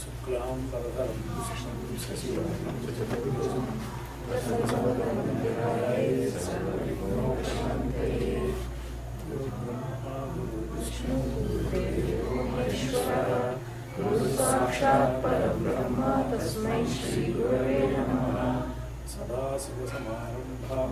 शुक्लां गुरुविष्णु गुरुदेवो परब्रह्म तस्मै श्रीगुरवे नमः सदाशिवसमारम्भां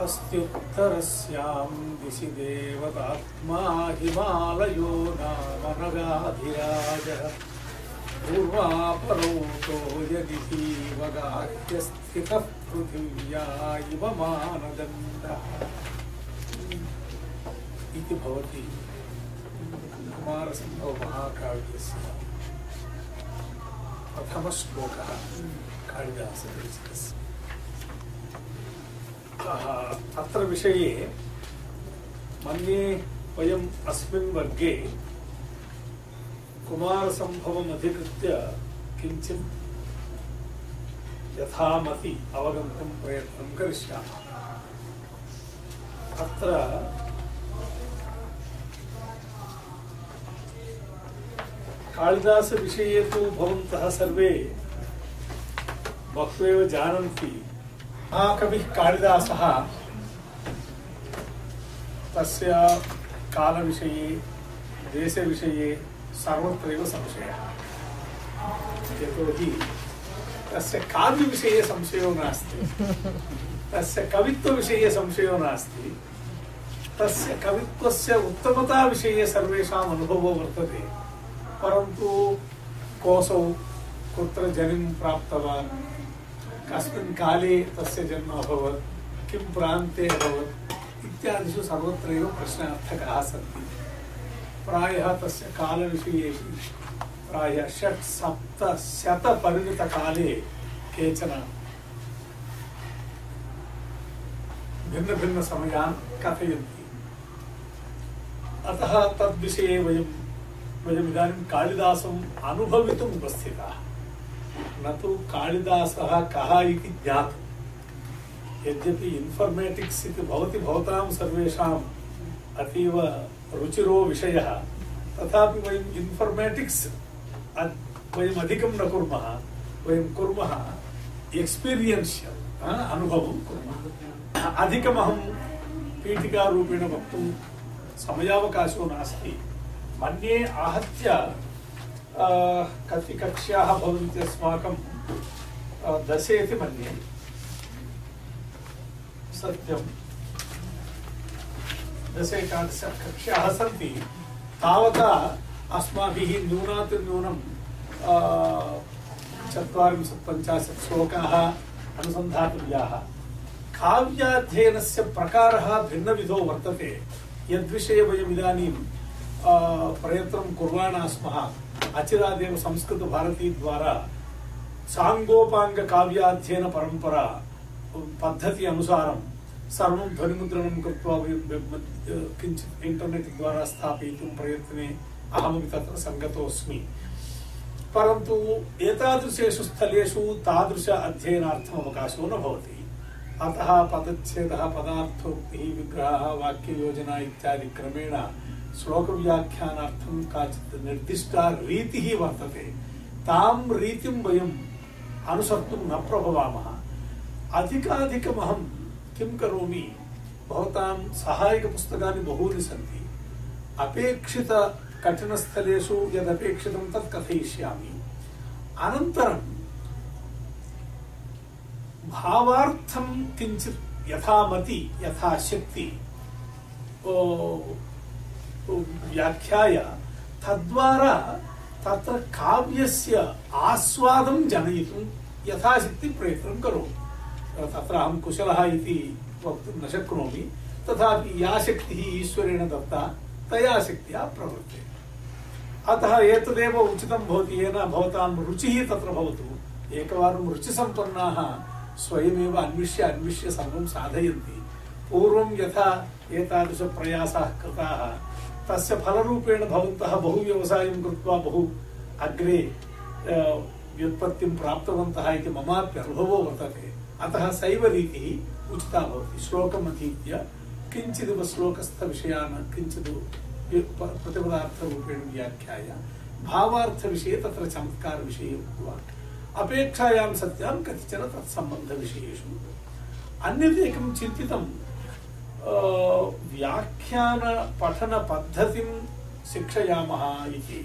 अस्त्युत्तरस्यां दिशि देवतात्मा हिमालयो नाम पूर्वापरौतो यदि वगाह्यस्थितः पृथिव्या इव मानदण्डः इति भवति प्रथमश्लोकः। कालिदासविरचितस्य अत्र विषये मन्ये वयम् अस्मिन् वर्गे कुमारसम्भवम् अधिकृत्य किञ्चित् यथामति अवगन्तुं प्रयत्नं करिष्यामः अत्र कालिदासविषये तु भवन्तः सर्वे बह्वेव जानन्ति। महाकविः कालिदासः तस्य कालविषये, देशविषये सर्वत्रैव संशयः। यतोहि तस्य काव्यविषये संशयो नास्ति, तस्य कवित्वविषये संशयो नास्ति, तस्य कवित्वस्य उत्तमताविषये सर्वेषाम् अनुभवो वर्तते, परन्तु कोऽसौ कुत्र जनिं प्राप्तवान् कस्मिन् काले तस्य जन्म अभवत्, किं प्रान्ते अभवत् इत्यादिषु सर्वत्रैव प्रश्नार्थकाः सन्ति। प्रायः तस्य कालविषये प्रायः षट् सप्त शतपरिमितकाले केचन भिन्नभिन्नसमयान् कथयन्ति। अतः तद्विषये वयं वयमिदानीं कालिदासम् अनुभवितुम् उपस्थिताः। न तु कालिदासः कः इति ज्ञातुम्। यद्यपि इन्फर्मेटिक्स् इति भवति, भवतां सर्वेषाम् अतीव रुचिरो विषयः, तथापि वयम् इन्फर्मेटिक्स् वयम् अधिकं न कुर्मः, वयं कुर्मः एक्स्पीरियन्शियल् अनुभवं कुर्मः। अधिकमहं पीठिकारूपेण वक्तुं समयावकाशो नास्ति। मन्ये आहत्य कति कक्ष्याः भवन्ति अस्माकं दश इति मन्ये। सत्यं दश एकादश कक्ष्याः सन्ति। तावता अस्माभिः न्यूनाति न्यूनं चत्वारिंशत् पञ्चाशत् श्लोकाः अनुसन्धातव्याः। काव्याध्ययनस्य प्रकारः भिन्नविधो वर्तते। यद्विषये वयम् इदानीं प्रयत्नं कुर्वाणः स्मः अचिरादेव संस्कृतभारतीद्वारा साङ्गोपाङ्गकाव्याध्ययनपरम्परा पद्धति अनुसारं सर्वं ध्वनिमुद्रणं कृत्वा वयं किञ्चित् इण्टर्नेट् द्वारा स्थापयितुं प्रयत्ने अहमपि तत्र सङ्गतोऽस्मि परन्तु एतादृशेषु स्थलेषु तादृश अध्ययनार्थम् अवकाशो न भवति अतः पदच्छेदः पदार्थोक्तिः विग्रहः वाक्ययोजना इत्यादि क्रमेण श्लोकव्याख्यानार्थं काचित् निर्दिष्टा रीतिः वर्तते। तां रीतिं वयम् अनुसर्तुं न प्रभवामः। अधिकाधिकमहं किं करोमि? भवतां सहायकपुस्तकानि बहूनि सन्ति। अपेक्षितकठिनस्थलेषु यदपेक्षितं तत् कथयिष्यामि। अनन्तरं भावार्थं किञ्चित् यथामति, यथाशक्ति। व्याख्याय। तद्वारा तत्र काव्यस्य आस्वादं जनयितुं यथाशक्ति प्रयत्नं करोमि। तत्र अहं कुशलः इति वक्तुं न शक्नोमि। तथापि या शक्तिः ईश्वरेण दत्ता, तया शक्त्या प्रवृत्ते अतः एतदेव उचितं भवति, येन भवतां रुचिः तत्र भवतु। एकवारं रुचिसम्पन्नाः स्वयमेव अन्विष्य अन्विष्य सर्वं साधयन्ति। पूर्वं यथा एतादृशप्रयासाः कृताः तस्य फलरूपेण भवन्तः बहु व्यवसायं कृत्वा बहु अग्रे व्युत्पत्तिं प्राप्तवन्तः इति ममापि अनुभवो वर्तते। अतः सैव रीतिः उचिता भवति। श्लोकम् अधीत्य किञ्चिदिव श्लोकस्थविषयान् किञ्चित् प्रतिपदार्थरूपेण व्याख्याय। भावार्थविषये तत्र चमत्कारविषये उक्त्वा, अपेक्षायां सत्यां कतिचन तत्सम्बन्धविषयेषु। अन्यदेकं चिन्तितं व्याख्यानपठनपद्धतिं शिक्षयामः इति।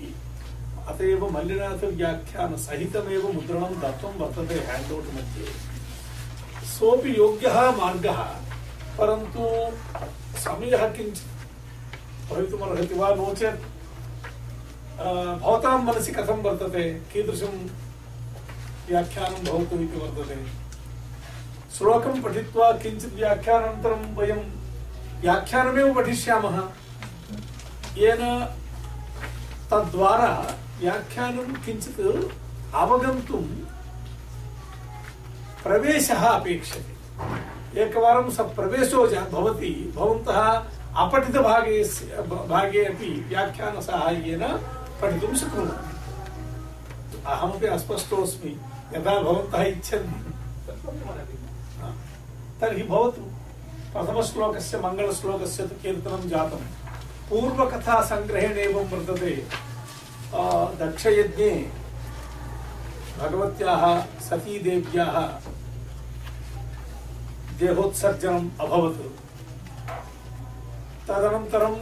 अत एव मल्लिनाथव्याख्यानसहितमेव मुद्रणं दत्तं वर्तते हेण्डौट् मध्ये। सोऽपि योग्यः मार्गः, परन्तु समयः किञ्चित् भवितुमर्हति वा नो चेत् भवतां मनसि कथं वर्तते, कीदृशं व्याख्यानं भवतु इति वर्तते। श्लोकं पठित्वा किञ्चित् व्याख्यानानन्तरं वयं व्याख्यानमेव पठिष्यामः। येन तद्वारा व्याख्यानं किञ्चित् अवगन्तुं प्रवेशः अपेक्षते। एकवारं स प्रवेशो भवति, भवन्तः अपठितभागे भागे अपि व्याख्यानसाहाय्येन पठितुं शक्नुवन्ति। अहमपि अस्पष्टोऽस्मि, यदा भवन्तः इच्छन्ति। प्रथमश्लोकस्य मङ्गलश्लोकस्य तु कीर्तनं जातं। पूर्वकथासङ्ग्रहेण एवं वर्तते। दक्षयज्ञे भगवत्याः सतीदेव्याः देहोत्सर्जनम् अभवत्। तदनन्तरं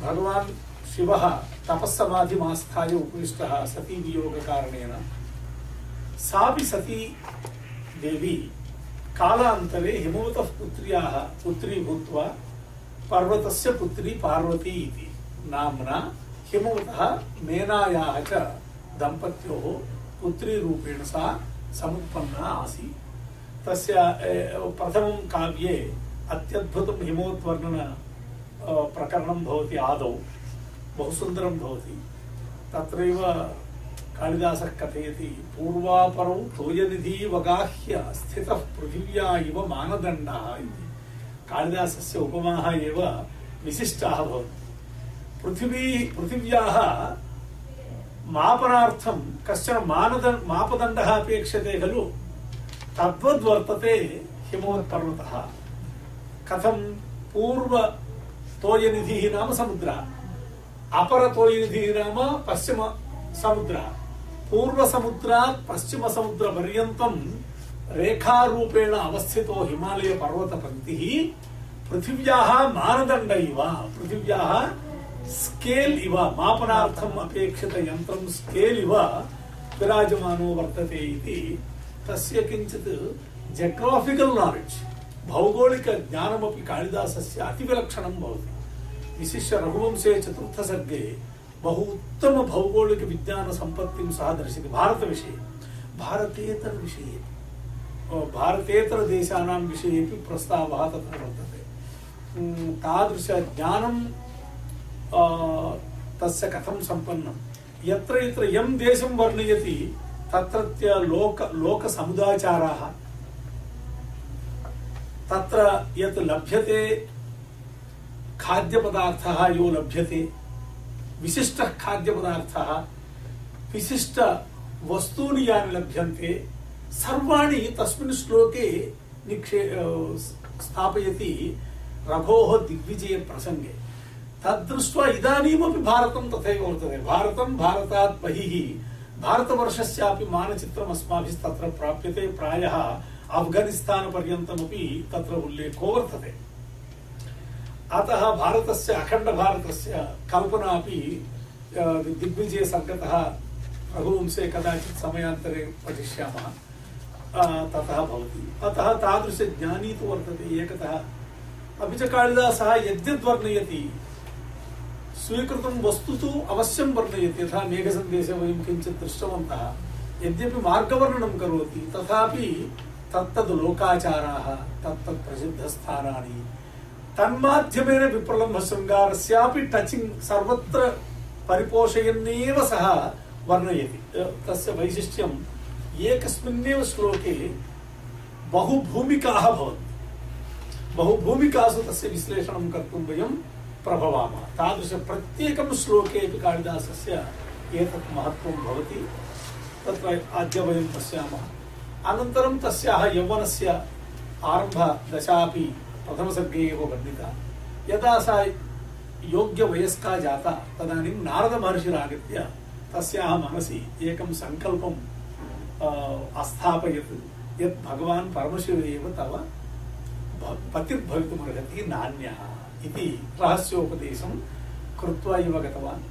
भगवान् शिवः तपःसमाधिमास्थाय उपविष्टः सतीवियोगकारणेन। सापि सती देवी कालान्तरे हिमवतः पुत्र्याः पुत्री भूत्वा पर्वतस्य पुत्री पार्वती इति। नाम्ना हिमवतः मेनायाः च दम्पत्योः पुत्रीरूपेण सा समुत्पन्ना आसीत्। तस्य प्रथमं काव्ये अत्यद्भुतं हिमवद्वर्णन प्रकरणं भवति आदौ। बहु सुन्दरं भवति। तत्रैव कालिदासः कथयति पूर्वापरौ तोयनिधिवगाह्य स्थितः पृथिव्या इव मानदण्डः इति। कालिदासस्य उपमाः एव विशिष्टाः भवन्ति। पृथिवी, पृथिव्याः मापनार्थं कश्चन मानदण्ड मापदण्डः अपेक्षते खलु? तद्वद्वर्तते हिमवत्पर्वतः। कथं? पूर्व तोयनिधिः नाम समुद्रः। अपरतोयनिधिः नाम पश्चिम समुद्रः। पूर्वसमुद्रात् पश्चिमसमुद्रपर्यन्तं रेखारूपेण अवस्थितो हिमालयपर्वतपङ्क्तिः, पृथिव्याः मानदण्ड इव, पृथिव्याः स्केल् इव, मापनार्थम् अपेक्षितयन्त्रं स्केल् इव विराजमानो वर्तते इति। तस्य किञ्चित् जग्राफिकल् नालेड्ज् भौगोलिकज्ञानमपि कालिदासस्य अतिविलक्षणं भवति। विशिष्य रघुवंशे चतुर्थसर्गे बहु उत्तम भौगोलिक विज्ञान संपत्तिं सः दर्शयति भारतविषये भारतेतरविषये अ, भारतेतरदेशानां विषयेपि प्रस्तावः तत्र वर्तते तादृशज्ञानं तस्य कथं सम्पन्नं यत्र यत्र यं देशं वर्णयति तत्रत्य लोक लोकसमुदाचाराः तत्र यत् लभ्यते खाद्यपदार्थः यो लभ्यते विशिष्टः खाद्यपदार्थः विशिष्ट वस्तूनि यानि लभ्यन्ते, सर्वाणि तस्मिन् श्लोके निक्षे स्थापयति रघोः दिग्विजयप्रसङ्गे तद्दृष्ट्वा इदानीमपि भारतं तथैव वर्तते। भारतं भारतात् बहिः भारतवर्षस्यापि मानचित्रम् अस्माभिः तत्र प्राप्यते। प्रायः अफ्गानिस्तानपर्यन्तमपि तत्र उल्लेखो वर्तते। अतः भारतस्य अखण्डभारतस्य कल्पना अपि अ, दिग्विजये रघुवंशे कदाचित् समयान्तरे पठिष्यामः। ततः भवति। अतः तादृशज्ञानी तु वर्तते एकतः अपि च कालिदासः यद्यद्वर्णयति स्वीकृतं वस्तु तु अवश्यं वर्णयति। यथा मेघसन्देशे वयं किञ्चित् दृष्टवन्तः। यद्यपि मार्गवर्णनं करोति तथापि तत्तद् लोकाचाराः तत्तत् प्रसिद्धस्थानानि। तन्माध्यमेन विप्रलम्भशृङ्गारस्यापि टचिङ्ग् सर्वत्र परिपोषयन्नेव सः वर्णयति तस्य वैशिष्ट्यम् एकस्मिन्नेव श्लोके बहुभूमिकाः भवन्ति बहुभूमिकासु तस्य विश्लेषणं कर्तुं वयं प्रभवामः तादृश प्रत्येकं श्लोकेपि कालिदासस्य एतत् महत्त्वं भवति तत्र अद्य वयं पश्यामः अनन्तरं तस्याः यौवनस्य आरम्भदशा अपि प्रथमसर्गे एव वर्णिता यदा सा योग्यवयस्का जाता तदानीं नारदमहर्षिरागत्य तस्याः मनसि एकं सङ्कल्पं अ, अस्थापयत् यत् भगवान् परमशिव एव तव भ- पतिर्भवितुमर्हति नान्यः इति रहस्योपदेशं कृत्वा इव गतवान्।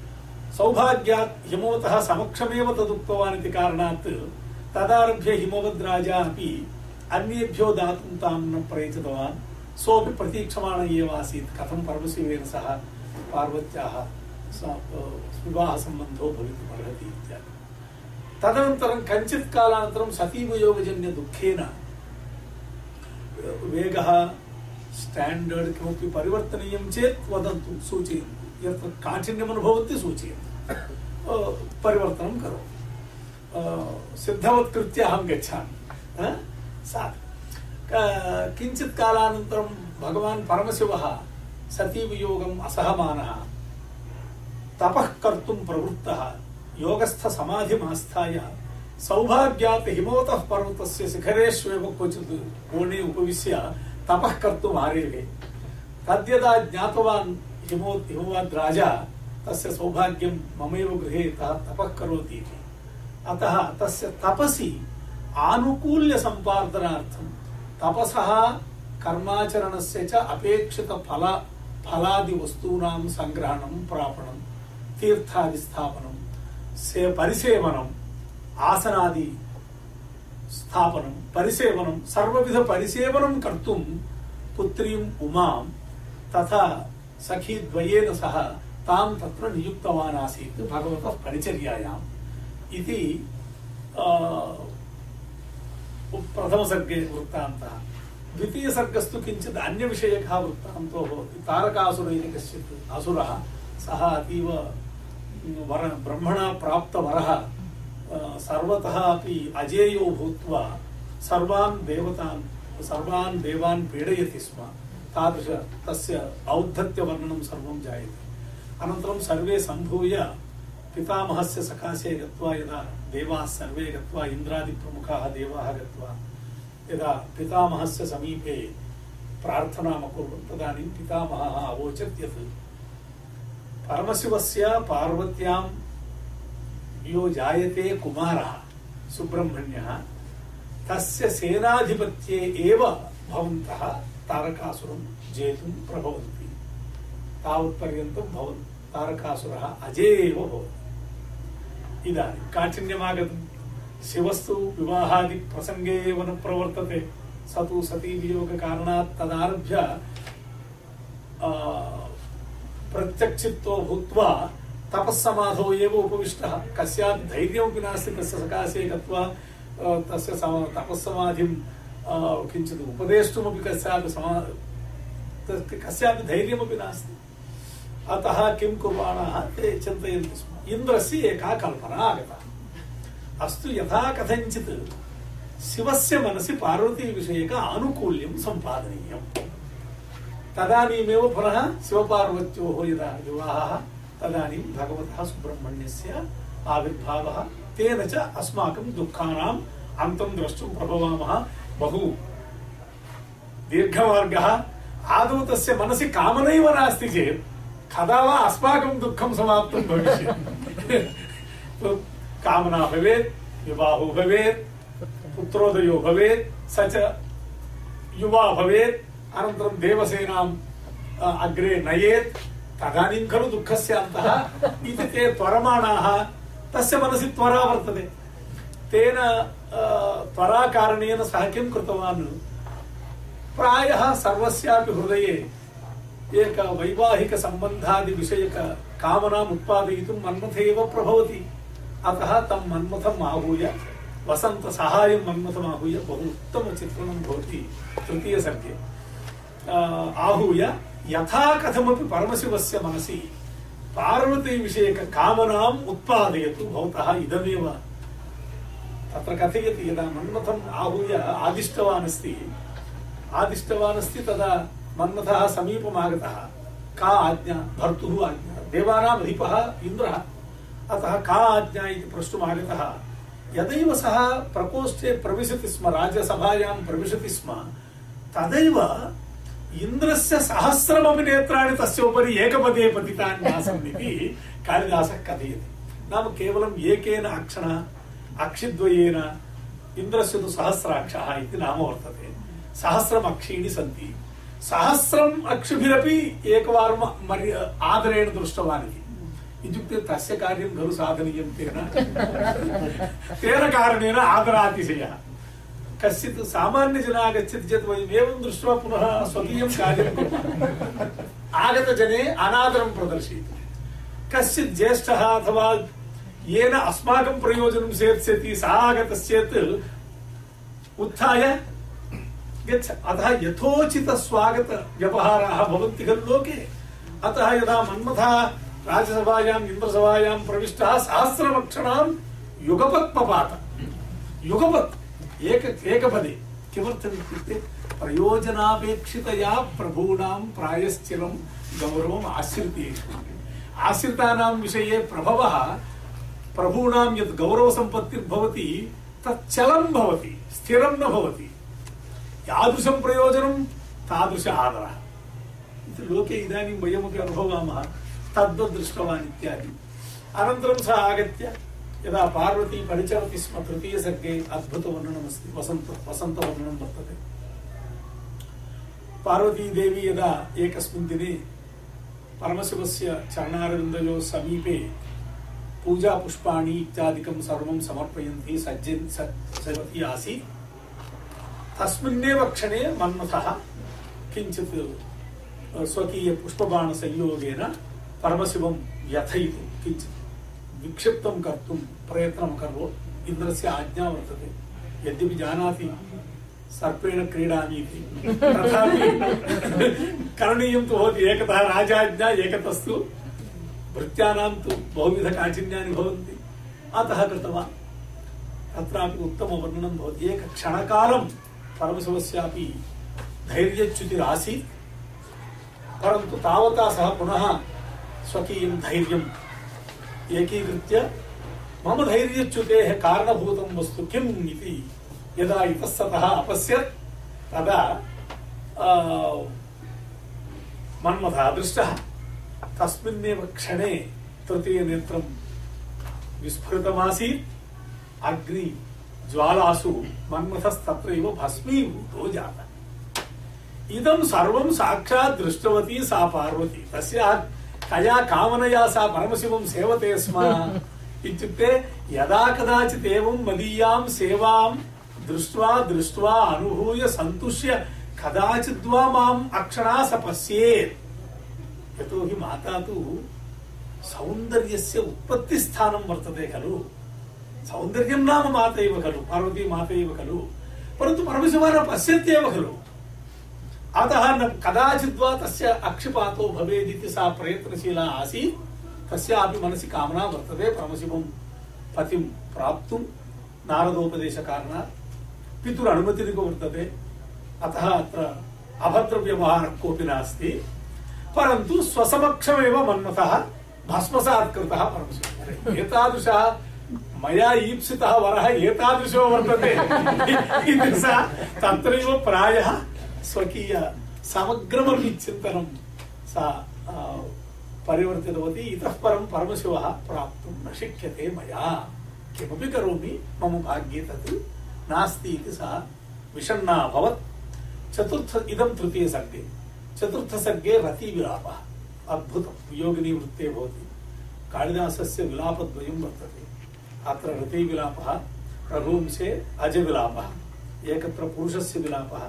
सौभाग्यात् हिमवतः समक्षमेव तदुक्तवान् इति कारणात् तदारभ्य हिमवद्राजा अपि अन्येभ्यो दातुं तां न प्रयतितवान्। सोऽपि प्रतीक्षमाण एव आसीत्। कथं परमशिवेन सह पार्वत्याः विवाहसम्बन्धो भवितुमर्हति इत्यादि। तदनन्तरं कञ्चित् कालानन्तरं सतीवियोगजन्यदुःखेन वेगः स्टाण्डर्ड् किमपि परिवर्तनीयं चेत् वदन्तु सूचयन्तु। यत्र काठिन्यम् सूचयन्तु। परिवर्तनं करोमि अ, सिद्धवत् कृत्य अहं गच्छामि किञ्चित् कालानन्तरं भगवान् परमशिवः सतीवियोगम् असहमानः। तपः कर्तुं प्रवृत्तः। योगस्थसमाधिमास्थाय सौभाग्यात् हिमवतः पर्वतस्य शिखरेष्वेव क्वचित् कोणे उपविश्य तपः कर्तुम् आरेभे तद्यदा ज्ञातवान् हिमो हिमवद् राजा, तस्य सौभाग्यं ममैव गृहे तपः करोति इति अतः तस्य तपसि आनुकूल्यसम्पादनार्थं तपसः कर्माचरणस्य च अपेक्षितफल फलादिवस्तूनां सङ्ग्रहणं प्रापणं तीर्थादिस्थापनं से परिसेवनम् आसनादि स्थापनं परिसेवनं सर्वविधपरिसेवनं कर्तुं पुत्रीम् उमां तथा सखीद्वयेन सह तां तत्र नियुक्तवान् आसीत् भगवतः परिचर्यायाम् इति आ, प्रथमसर्गे वृत्तान्तः। द्वितीयसर्गस्तु किञ्चित् अन्यविषयकः वृत्तान्तो भवति। तारकासुर इति कश्चित् असुरः, सः अतीव वर, ब्रह्मणा प्राप्तवरः। सर्वतः अपि अजेयो भूत्वा सर्वान् देवतान्, सर्वान् देवान् पीडयति स्म। तादृश, तस्य औद्धत्यवर्णनं सर्वं जायते। अनन्तरं सर्वे सम्भूय पितामहस्य सकाशे गत्वा यदा देवाः सर्वे गत्वा इन्द्रादिप्रमुखाः देवाः गत्वा यदा पितामहस्य समीपे प्रार्थनाम् अकुर्वन् तदानीं पितामहः अवोचत् यत् परमशिवस्य पार्वत्यां यो जायते कुमारः, सुब्रह्मण्यः, तस्य सेनाधिपत्ये एव भवन्तः तारकासुरं जेतुं प्रभवन्ति। तावत्पर्यन्तं भवन्, तारकासुरः अजे एव भवति। इदानीं काठिन्यमागतं शिवस्तु विवाहादिप्रसङ्गे एव न प्रवर्तते स तु सतीवियोगकारणात् तदारभ्य आ, प्रत्यक्षित्वो भूत्वा तपस्समाधौ एव उपविष्टः कस्यापि धैर्यमपि नास्ति तस्य सकाशे गत्वा अ, तस्य सम- तपस्समाधिं अ, किञ्चित् उपदेष्टुमपि कस्यापि समा तत् कस्यापि धैर्यमपि नास्ति अतः किं कुर्वाणाः ते चिन्तयन्ति स्म इन्द्रस्य एका कल्पना आगता। अस्तु यथा कथञ्चित्। शिवस्य मनसि पार्वतीविषयक आनुकूल्यं सम्पादनीयम्। तदानीमेव पुनः शिवपार्वत्योः यदा विवाहः, तदानीं भगवतः सुब्रह्मण्यस्य आविर्भावः, तेन च अस्माकं दुःखानाम् अन्तं द्रष्टुं प्रभवामः बहु दीर्घमार्गः। आदौ तस्य मनसि कामनैव नास्ति चेत् कदा वा अस्माकं दुःखं समाप्तं भविष्यति कामना भवेत् विवाहो भवेत् पुत्रोदयो भवेत् स च युवा भवेत् अनन्तरं देवसेनाम् अग्रे नयेत् तदानीं खलु दुःखस्य अन्तः इति ते त्वरमाणाः तस्य मनसि त्वरा वर्तते तेन अ, त्वराकारणेन सः किं कृतवान् प्रायः सर्वस्यापि हृदये एक वैवाहिकसम्बन्धादिविषयक कामनाम् उत्पादयितुं मन्मथ एव प्रभवति अतः तं मन्मथम् आहूय वसन्तसहायं मन्मथम् आहूय बहु उत्तमचित्रणं भवति तृतीयसर्गे आ, आहूय यथा कथमपि परमशिवस्य मनसि पार्वतीविषयककामनाम् उत्पादयतु भवतः इदमेव तत्र कथयति यदा मन्मथम् आहूय आदिष्टवान् अस्ति आदिष्टवान् अस्ति तदा मन्मथः समीपम् आगतः का आज्ञा? भर्तुः आज्ञा। देवानाम् अधिपः इन्द्रः। अतः का आज्ञा इति प्रष्टुम् आगतः यदैव सः प्रकोष्ठे प्रविशति स्म राज्यसभायां प्रविशति स्म, तदैव इन्द्रस्य सहस्रमपि नेत्राणि तस्य उपरि एकपदे पतितानि आसन् इति कालिदासः कथयति। नाम केवलम् एकेन अक्षण अक्षिद्वयेन इन्द्रस्य तु सहस्राक्षः इति नाम वर्तते। सहस्रम् अक्षीणि सन्ति। सहस्रम् अक्षिभिरपि एकवारं मर्य आदरेण दृष्टवान् इति इत्युक्ते तस्य कार्यं खलु साधनीयं तेन तेन कारणेन आदरातिशयः कश्चित् सामान्यजनः आगच्छति चेत् वयम् एवं दृष्ट्वा पुनः स्वकीयं कार्यं कुर्मः आगतजने अनादरं प्रदर्शयति कश्चित् ज्येष्ठः अथवा येन अस्माकं प्रयोजनं सेत्स्यति सः आगतश्चेत् उत्थाय गच्छ अतः यथोचित स्वागत व्यवहाराः लोके। अतः यदा मन्मथः राज्यसभायाम् इन्द्रसभायां प्रविष्टः सहस्रमक्षणां युगपत् पपात युगपत्, एक, एकपदे। किमर्थम् इत्युक्ते प्रयोजनापेक्षितया प्रभूणां प्रायश्चिरं गौरवम् आश्रितेषु। आश्रितानां विषये प्रभवः, प्रभूणां यत् गौरवसम्पत्तिर्भवति तत् भवति, स्थिरं न भवति। यादृशं प्रयोजनं तादृश आदरः इति लोके इदानीं वयमपि अनुभवामः तद्वत् दृष्टवान् इत्यादि अनन्तरं सः आगत्य यदा पार्वती परिचरति स्म तृतीयसर्गे अद्भुतवर्णनमस्ति वसन्त वसन्तवर्णनं वर्तते पार्वतीदेवी यदा एकस्मिन् दिने परमशिवस्य चरणारविन्दयोः समीपे पूजापुष्पाणि इत्यादिकं सर्वं समर्पयन्ती सज्जन् सज्जवती आसीत् तस्मिन्नेव क्षणे मन्मथः किञ्चित् स्वकीय पुष्पबाणसंयोगेन परमशिवं व्यथयितुं, किञ्चित् विक्षिप्तं कर्तुं प्रयत्नं करोत्। इन्द्रस्य आज्ञा वर्तते। यद्यपि जानाति, सर्पेण क्रीडामि इति तथापि करणीयं तु भवति। एकतः राजाज्ञा, एकतस्तु भृत्यानां तु बहुविधकाठिन्यानि भवन्ति। अतः कृतवान्। तत्रापि उत्तमवर्णनं भवति। एकक्षणकालं परमशिवस्यापि धैर्यच्युतिरासीत्। परन्तु तावता सः पुनः स्वकीयं धैर्यम् एकीकृत्य मम धैर्यच्युतेः कारणभूतं वस्तु किम् इति यदा इतस्ततः अपश्यत्, तदा मन्मथः दृष्टः। तस्मिन्नेव क्षणे तृतीयनेत्रं विस्फुरितमासीत्। अग्नि ज्वालासु मन्मथस्तत्रैव भस्मीभूतो जातः इदं सर्वं साक्षात् दृष्टवती सा पार्वती तस्याः कया कामनया सा परमशिवं सेवते स्म इत्युक्ते यदा कदाचित् एवं मदीयां सेवां दृष्ट्वा दृष्ट्वा अनुभूय सन्तुष्य कदाचिद्वा माम् अक्षणा स पश्येत् यतोहि माता तु सौन्दर्यस्य उत्पत्तिस्थानं वर्तते खलु सौन्दर्यं नाम माता एव खलु पार्वती माता एव खलु परन्तु परमशिवः न पश्यत्येव खलु अतः न कदाचिद्वा तस्य अक्षिपातो भवेदिति सा प्रयत्नशीला आसीत् तस्यापि मनसि कामना वर्तते परमशिवं पतिं प्राप्तुं नारदोपदेशकारणात् पितुरनुमतिरिव वर्तते अतः अत्र अभद्रव्यवहारः कोऽपि नास्ति परन्तु स्वसमक्षमेव मन्मथः भस्मसात् कृतः परमशिवः एतादृशः मया ईप्सितः वरः एतादृशो वर्तते। इति सा तत्रैव प्रायः स्वकीय समग्रमपि चिन्तनं सा परिवर्तितवती। इतः परं परमशिवः प्राप्तुं न शक्यते मया। किमपि करोमि, मम भाग्ये तत् नास्ति इति सा विषण्णा अभवत् चतुर्थ, इदं तृतीयसर्गे चतुर्थसर्गे रतिविलापः। अद्भुतं वियोगिनी वृत्ते भवति। कालिदासस्य विलापद्वयं वर्तते। अत्र रतिविलापः रघुवंशे अजविलापः एकत्र पुरुषस्य विलापः,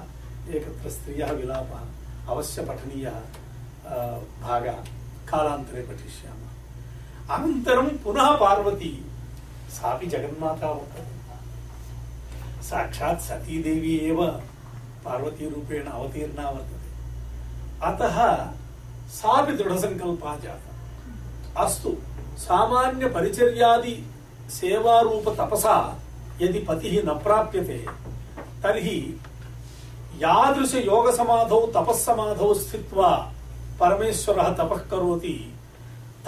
एकत्र स्त्रियः विलापः, अवश्य पठनीयः भागः कालान्तरे पठिष्यामः। अनन्तरं पुनः पार्वती, सापि जगन्माता वर्तते। साक्षात् सतीदेवी एव पार्वतीरूपेण अवतीर्णा वर्तते। अतः सापि दृढसङ्कल्पः जातः। अस्तु सामान्यपरिचर्यादि सेवारूपतपसा यदि पतिः न प्राप्यते तर्हि यादृशयोगसमाधौ तपःसमाधौ स्थित्वा परमेश्वरः तपः करोति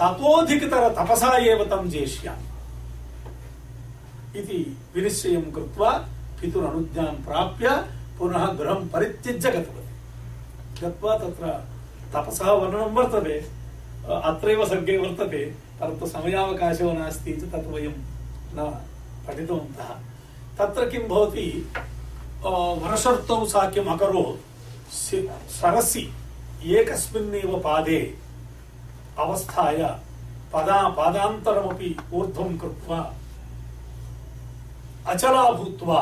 ततोऽधिकतर तपसा एव तं जेष्यामि इति विनिश्चयं कृत्वा पितुरनुज्ञां प्राप्य पुनः गृहं परित्यज्य गतवती गत्वा तत्र तपसः वर्णनं वर्तते अ, अत्रैव सर्गे वर्तते परन्तु समयावकाशो नास्ति इति तत् वयं न पठितवन्तः। तत्र किं भवति सा किम् अकरोत्? सरसि एकस्मिन्नेव पादे अवस्थाय पदा पादान्तरमपि ऊर्ध्वं कृत्वा, अचला भूत्वा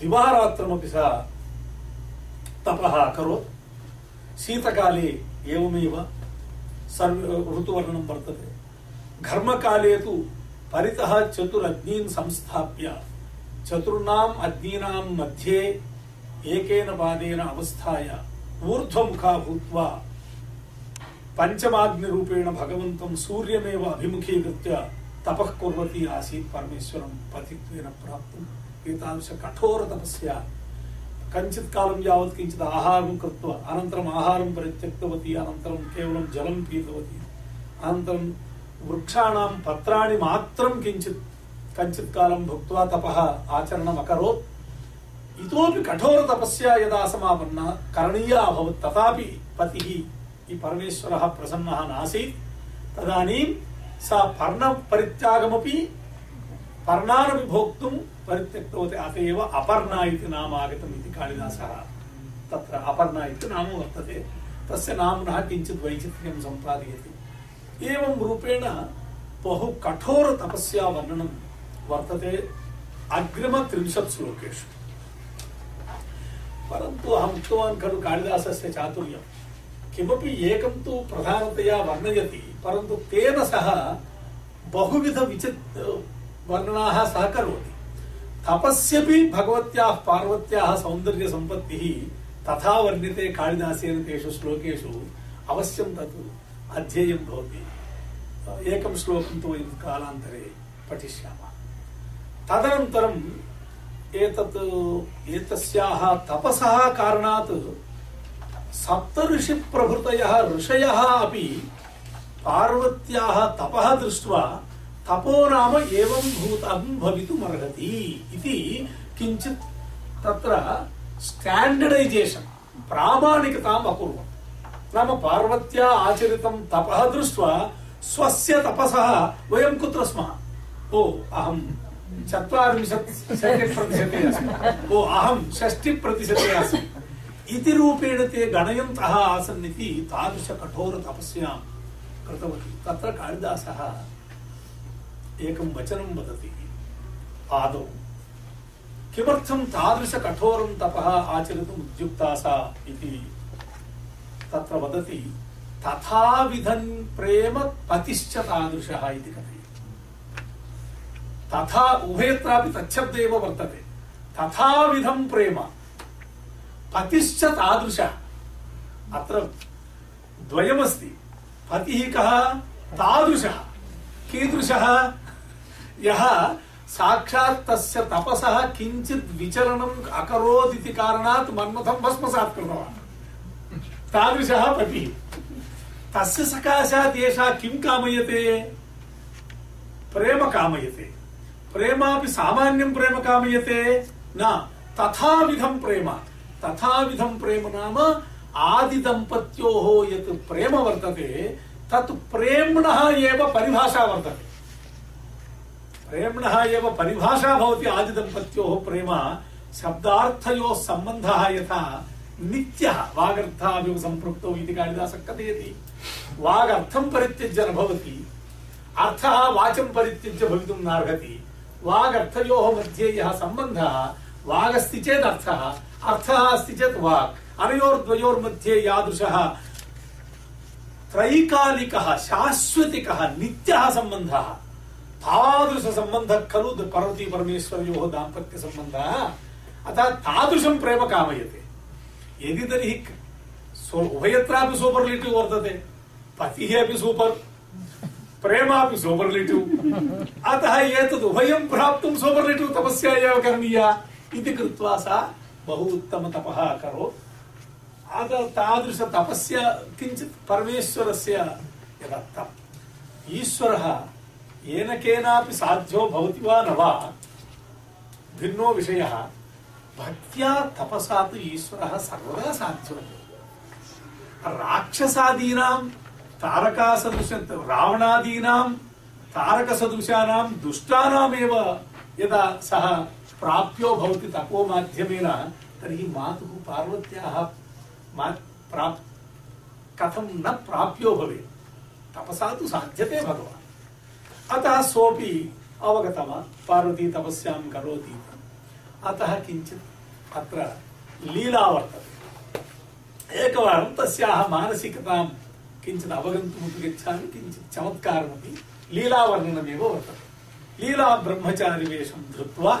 दिवारात्रमपि सा तपः अकरोत्। शीतकाले एवमेव सर्व ऋतुवर्णनं वर्तते। घर्मकाले तु परितः चतुरग्नीन् संस्थाप्य। चतुर्णाम् अग्नीनां मध्ये एकेन पादेन अवस्थाय ऊर्ध्वमुखा भूत्वा पञ्चमाग्निरूपेण भगवन्तं सूर्यमेव अभिमुखीकृत्य तपः कुर्वती आसीत् परमेश्वरं पतित्वेन प्राप्तुम् एतादृशकठोरतपस्या कञ्चित् कालं यावत् किञ्चित् आहारं कृत्वा अनन्तरम् आहारं परित्यक्तवती, अनन्तरं केवलं जलं पीतवती। अनन्तरं वृक्षाणां पत्राणि मात्रं किञ्चित् कञ्चित् कालं भुक्त्वा तपः आचरणम् अकरोत् इतोपि कठोरतपस्या यदा समापन्ना करणीया अभवत् तथापि पतिः इ परमेश्वरः प्रसन्नः नासीत् तदानीं सा पर्णपरित्यागमपि पर्णानपि भोक्तुं परित्यक्तवती अत एव अपर्णा इति नाम आगतम् इति कालिदासः तत्र अपर्णा इति नाम वर्तते तस्य नाम्नः किञ्चित् वैचित्र्यं सम्पादयति एवं रूपेण बहु कठोरतपस्या वर्णनं वर्तते अग्रिमत्रिंशत् श्लोकेषु। परन्तु अहम् उक्तवान् खलु कालिदासस्य चातुर्यं। किमपि एकं तु प्रधानतया वर्णयति, परन्तु तेन सह बहुविध विचित् वर्णनाः सः करोति। तपस्यपि भगवत्याः पार्वत्याः सौन्दर्यसम्पत्तिः तथा वर्ण्यते कालिदासेन तेषु श्लोकेषु अवश्यं तत् अध्येयं भवति एकं श्लोकं तु वयं कालान्तरे पठिष्यामः तदनन्तरम् एतत् एतस्याः तपसः कारणात् सप्तऋषिप्रभृतयः ऋषयः अपि पार्वत्याः तपः दृष्ट्वा तपो नाम एवं भूतं भवितुमर्हति इति किञ्चित् तत्र स्टाण्डर्डैजेशन् प्रामाणिकताम् अकुर्वन् नाम पार्वत्या आचरितं तपः दृष्ट्वा स्वस्य तपसः वयं कुत्र स्मः? ओ, अहं चत्वारिंशत् प्रतिशते अस्मि। ओ, अहं षष्टिप्रतिशते अस्मि। इति रूपेण ते गणयन्तः आसन् तादृशकठोरतपस्यां कृतवती। तत्र कालिदासः एकं वचनं वदति। आदौ किमर्थं तादृशकठोरं तपः आचरितुम् उद्युक्ता सा इति तत्र वदति तथाविधन् प्रेम पतिश्च तादृशः इति कथयति तथा उभयत्रापि तच्छब्द एव वर्तते। तथाविधं प्रेम पतिश्च तादृशः। अत्र द्वयमस्ति। पतिः कः? तादृशः। कीदृशः? यः साक्षात् तस्य तपसः किञ्चित् विचलनम् अकरोत् इति कारणात् मन्मथं भस्मसात् कृतवान्। तादृशः पतिः। तस्य सकाशात् एषा किं कामयते? प्रेम कामयते। प्रेमापि सामान्यं प्रेम कामयते। न, तथाविधं प्रेम। तथाविधं प्रेम नाम आदिदम्पत्योः यत् प्रेम वर्तते, तत् प्रेम्णः एव परिभाषा वर्तते। प्रेम्णः एव परिभाषा भवति आदिदम्पत्योः प्रेम। शब्दार्थयोः सम्बन्धः यथा नित्यः वागर्थाभिव सम्पृक्तौ इति कालिदासः कथयति वागर्थं परित्यज्य न भवति अर्थः वाचं परित्यज्य भवितुं नार्हति। वागर्थयोः मध्ये यः सम्बन्धः, वागस्ति चेत् अर्थः अर्थः अस्ति चेत् वाक्। अनयोर्द्वयोर्मध्ये यादृशः, त्रैकालिकः, शाश्वतिकः, नित्यः सम्बन्धः। तादृशसम्बन्धः खलु दाम्पत्यसम्बन्धः। अतः तादृशं प्रेम कामयते। यदि तर्हि सो- उभयत्रापि सूपर्लेटिव् वर्तते, पतिः अपि सूपर्, प्रेमापि सूपर्लेटिव्। अतः एतद् उभयं प्राप्तुं सूपर्लेटिव् तपस्या एव करणीया इति कृत्वा सा बहु उत्तमतपः अकरोत्। अतः तादृशतपस्य किञ्चित् परमेश्वरस्य ईश्वरः येन केनापि साध्यो भवति वा न वा, भिन्नो विषयः। भक्त्या तपसा तु ईश्वरः सर्वदा साध्यो राक्षसादीनां, तारकासदृश, रावणादीनां, तारकसदृशानां दुष्टानामेव यदा सः प्राप्यो भवति तपोमाध्यमेन तर्हि मातुः पार्वत्याः मा प्राप्, कथं न प्राप्यो भवेत्। तपसा तु साध्यते भगवान्। अतः सोऽपि अवगतवान्, पार्वती तपस्यां करोति। अतः किञ्चित् अत्र लीला वर्तते। एकवारं तस्याः मानसिकतां किञ्चित् अवगन्तुमपि किञ्चित् चमत्कारमपि लीलावर्णनमेव वर्तते। लीला ब्रह्मचारिवेषं धृत्वा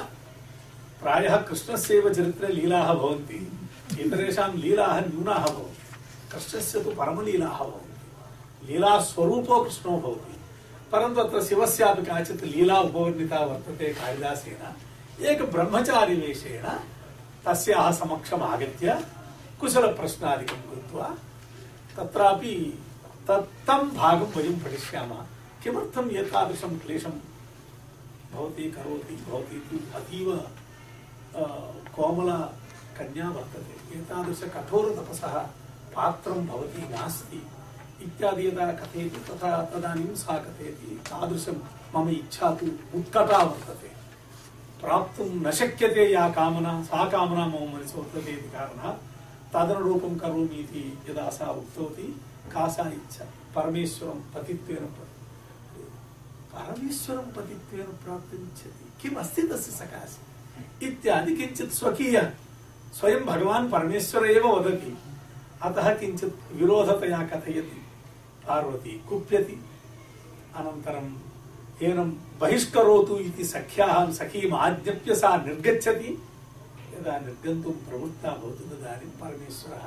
प्रायः कृष्णस्यैव चरित्रे लीलाः भवन्ति, इतरेषां लीलाः न्यूनाः भवन्ति। कृष्णस्य तु परमलीलाः भवन्ति। लीलास्वरूपो कृष्णो भवति। परन्तु अत्र शिवस्यापि काचित् लीला उपवर्णिता वर्तते कालिदासेन। एक ब्रह्मचारिवेषेण तस्याः समक्षम् आगत्य कुशलप्रश्नादिकं कृत्वा तत्रापि तत्तं भागं वयं पठिष्यामः। किमर्थम् एतादृशं क्लेशं भवती करोति भवती तु अतीव अ, कोमला कन्या वर्तते। एतादृश कठोरतपसः पात्रं भवती नास्ति। इत्यादि यदा कथयति तथा तदानीं सा कथयति। तादृशं मम इच्छा तु उत्कटा वर्तते। प्राप्तुं न शक्यते या कामना सा कामना मम मनसि वर्तते इति कारणात् तदनुरूपं करोमि इति यदा सा उक्तवती का सा इच्छा परमेश्वरं पतित्वेन प्र- परमेश्वरं पतित्वेन प्राप्तुमिच्छति किम् अस्ति तस्य सकाशे इत्यादि किञ्चित् स्वकीय स्वयं भगवान् परमेश्वर एव वदति अतः किञ्चित् विरोधतया कथयति बहिष्करोतु इति सख्याः सखीम् आज्ञप्य सा निर्गच्छति। यदा निर्गन्तुं प्रवृत्ता भवति तदानीं परमेश्वरः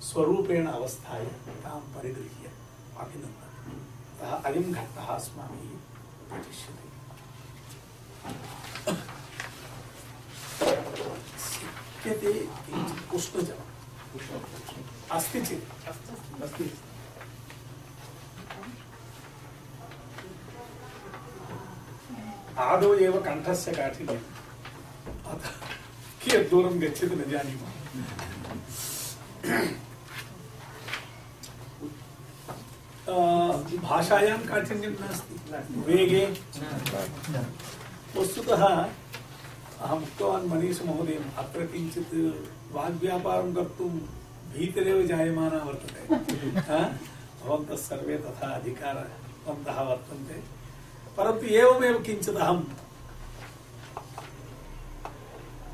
स्वरूपेण अवस्थाय तां परिगृह्य अभिनन्दति। अतः अयं घट्टः अस्माभिः पठिष्यते। किञ्चित् अस्ति चेत्। अस्ति। आदौ एव कण्ठस्य काठिन्यम्। अतः कियत् दूरं गच्छति न जानीमः। भाषायां काठिन्यं नास्ति। वेगे। वस्तुतः अहम् उक्तवान् मनीषमहोदयम्, अत्र किञ्चित् वाग्व्यापारं कर्तुं भीतिरेव जायमाना वर्तते। भवन्तः सर्वे तथा अधिकारवन्तः वर्तन्ते। परन्तु एवमेव किञ्चित् अहं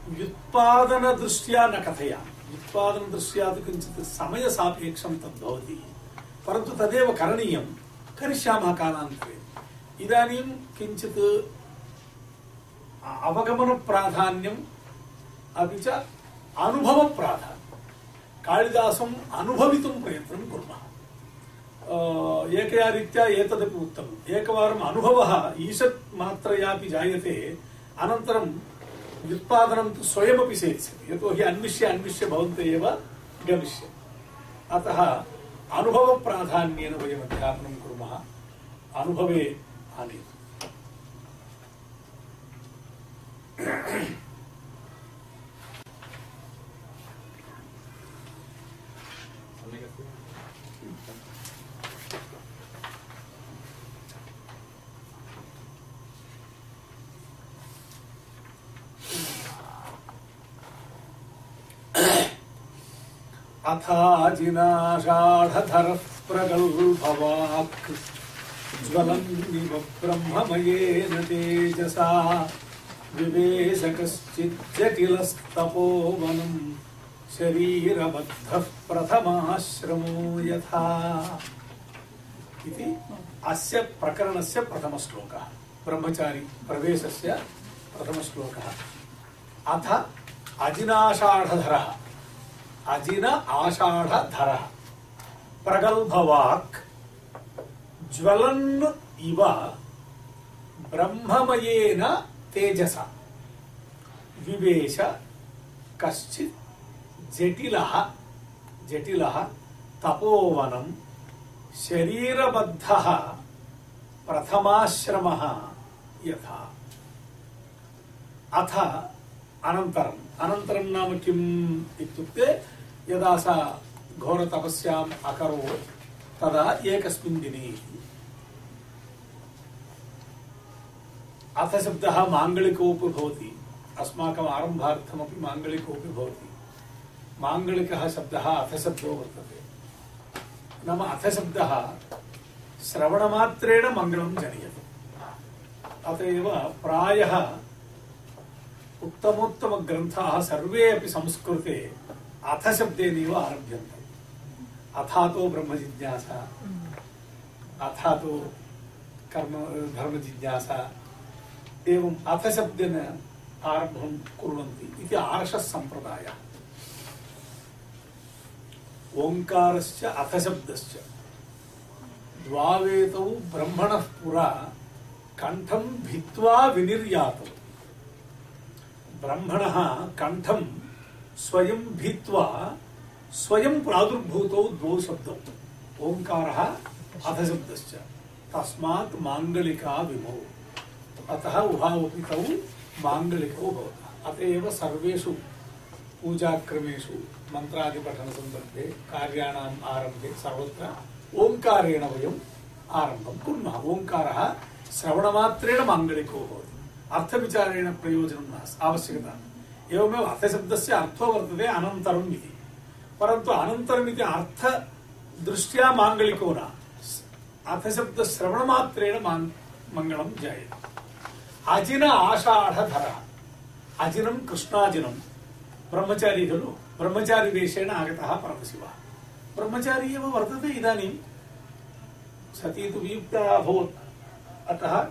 व्युत्पादनदृष्ट्या न कथयामि। व्युत्पादनदृष्ट्या तु किञ्चित् समयसापेक्षं तद्भवति परन्तु तदेव करणीयं। करिष्यामः कालान्तरे। इदानीं किञ्चित् अवगमनप्राधान्यम् अपि च अनुभवप्राधान्यं कालिदासम् अनुभवितुं प्रयत्नं कुर्मः। अ, एकया रीत्या एतदपि उक्तम् एकवारम् अनुभवः ईषत् मात्रयापि जायते अनन्तरं व्युत्पादनं तु स्वयमपि सेत्स्यति यतोहि अन्विष्य अन्विष्य भवन्ते एव गमिष्यन्ति अतः अनुभवप्राधान्येन वयम् अध्यापनं कुर्मः अनुभवे आनयतु अथाजिनाषाढधरः प्रगल्भवाक् ज्वलन्निव ब्रह्ममयेन तेजसा। विवेश कश्चिज्जटिलस्तपोवनम् शरीरबद्धः प्रथमाश्रमो यथा। इति अस्य प्रकरणस्य प्रथमश्लोकः। ब्रह्मचारी प्रवेशस्य प्रथमश्लोकः। अथ अजिनाषाढधरः। अजिन आषाढधरः प्रगल्भवाक् ज्वलन् इव ब्रह्ममयेन तेजसा विवेश कश्चित् जटिलः जटिलः तपोवनं शरीरबद्धः प्रथमाश्रमः यथा अथ अनन्तरम् अनन्तरं नाम किम् इत्युक्ते यदा सा घोरतपस्याम् अकरोत्, तदा एकस्मिन् दिने। अथ शब्दः माङ्गलिकोऽपि भवति। अस्माकम् आरम्भार्थमपि माङ्गलिकोऽपि भवति। माङ्गलिकः शब्दः अथ शब्दो वर्तते। नाम अथ शब्दः श्रवणमात्रेण मङ्गलं जनयति। अत एव प्रायः उत्तमोत्तमग्रन्थाः सर्वे अपि संस्कृते अथ शब्देनैव आरभ्यन्ते। अथातो ब्रह्मजिज्ञासा। अथातो कर्म, धर्मजिज्ञासा। एवम् अथ शब्देन आरम्भं कुर्वन्ति इति आर्षः सम्प्रदायः ओङ्कारश्च अथ शब्दश्च द्वावेतौ ब्रह्मणः पुरा कण्ठं भित्त्वा विनिर्यातौ। ब्रह्मणः कण्ठं स्वयं भित्त्वा स्वयं प्रादुर्भूतौ द्वौ शब्दौ। अथ शब्दश्च तस्मात् माङ्गलिका विभौ। अतः उभावपि तौ माङ्गलिकौ भवतः। अत एव सर्वेषु पूजाक्रमेषु मन्त्रादिपठनसन्दर्भे कार्याणाम् आरम्भे सर्वत्र ओङ्कारेण वयम् आरम्भं कुर्मः। ओङ्कारः श्रवणमात्रेण माङ्गलिको भवति। अर्थविचारेण प्रयोजनं नास्ति आवश्यकता एवमेव अर्थशब्दस्य अर्थो वर्तते अनन्तरम् इति परन्तु अनन्तरम् इति अर्थदृष्ट्या माङ्गलिको न। अर्थशब्दश्रवणमात्रेण माङ् मङ्गलं जायते। अजिन आषाढधरः। अजिनं कृष्णाजिनं। ब्रह्मचारी खलु। ब्रह्मचारिवेषेण आगतः परमशिवः। ब्रह्मचारी एव वर्तते इदानीं। सती तु वियुक्ता अभवत् अतः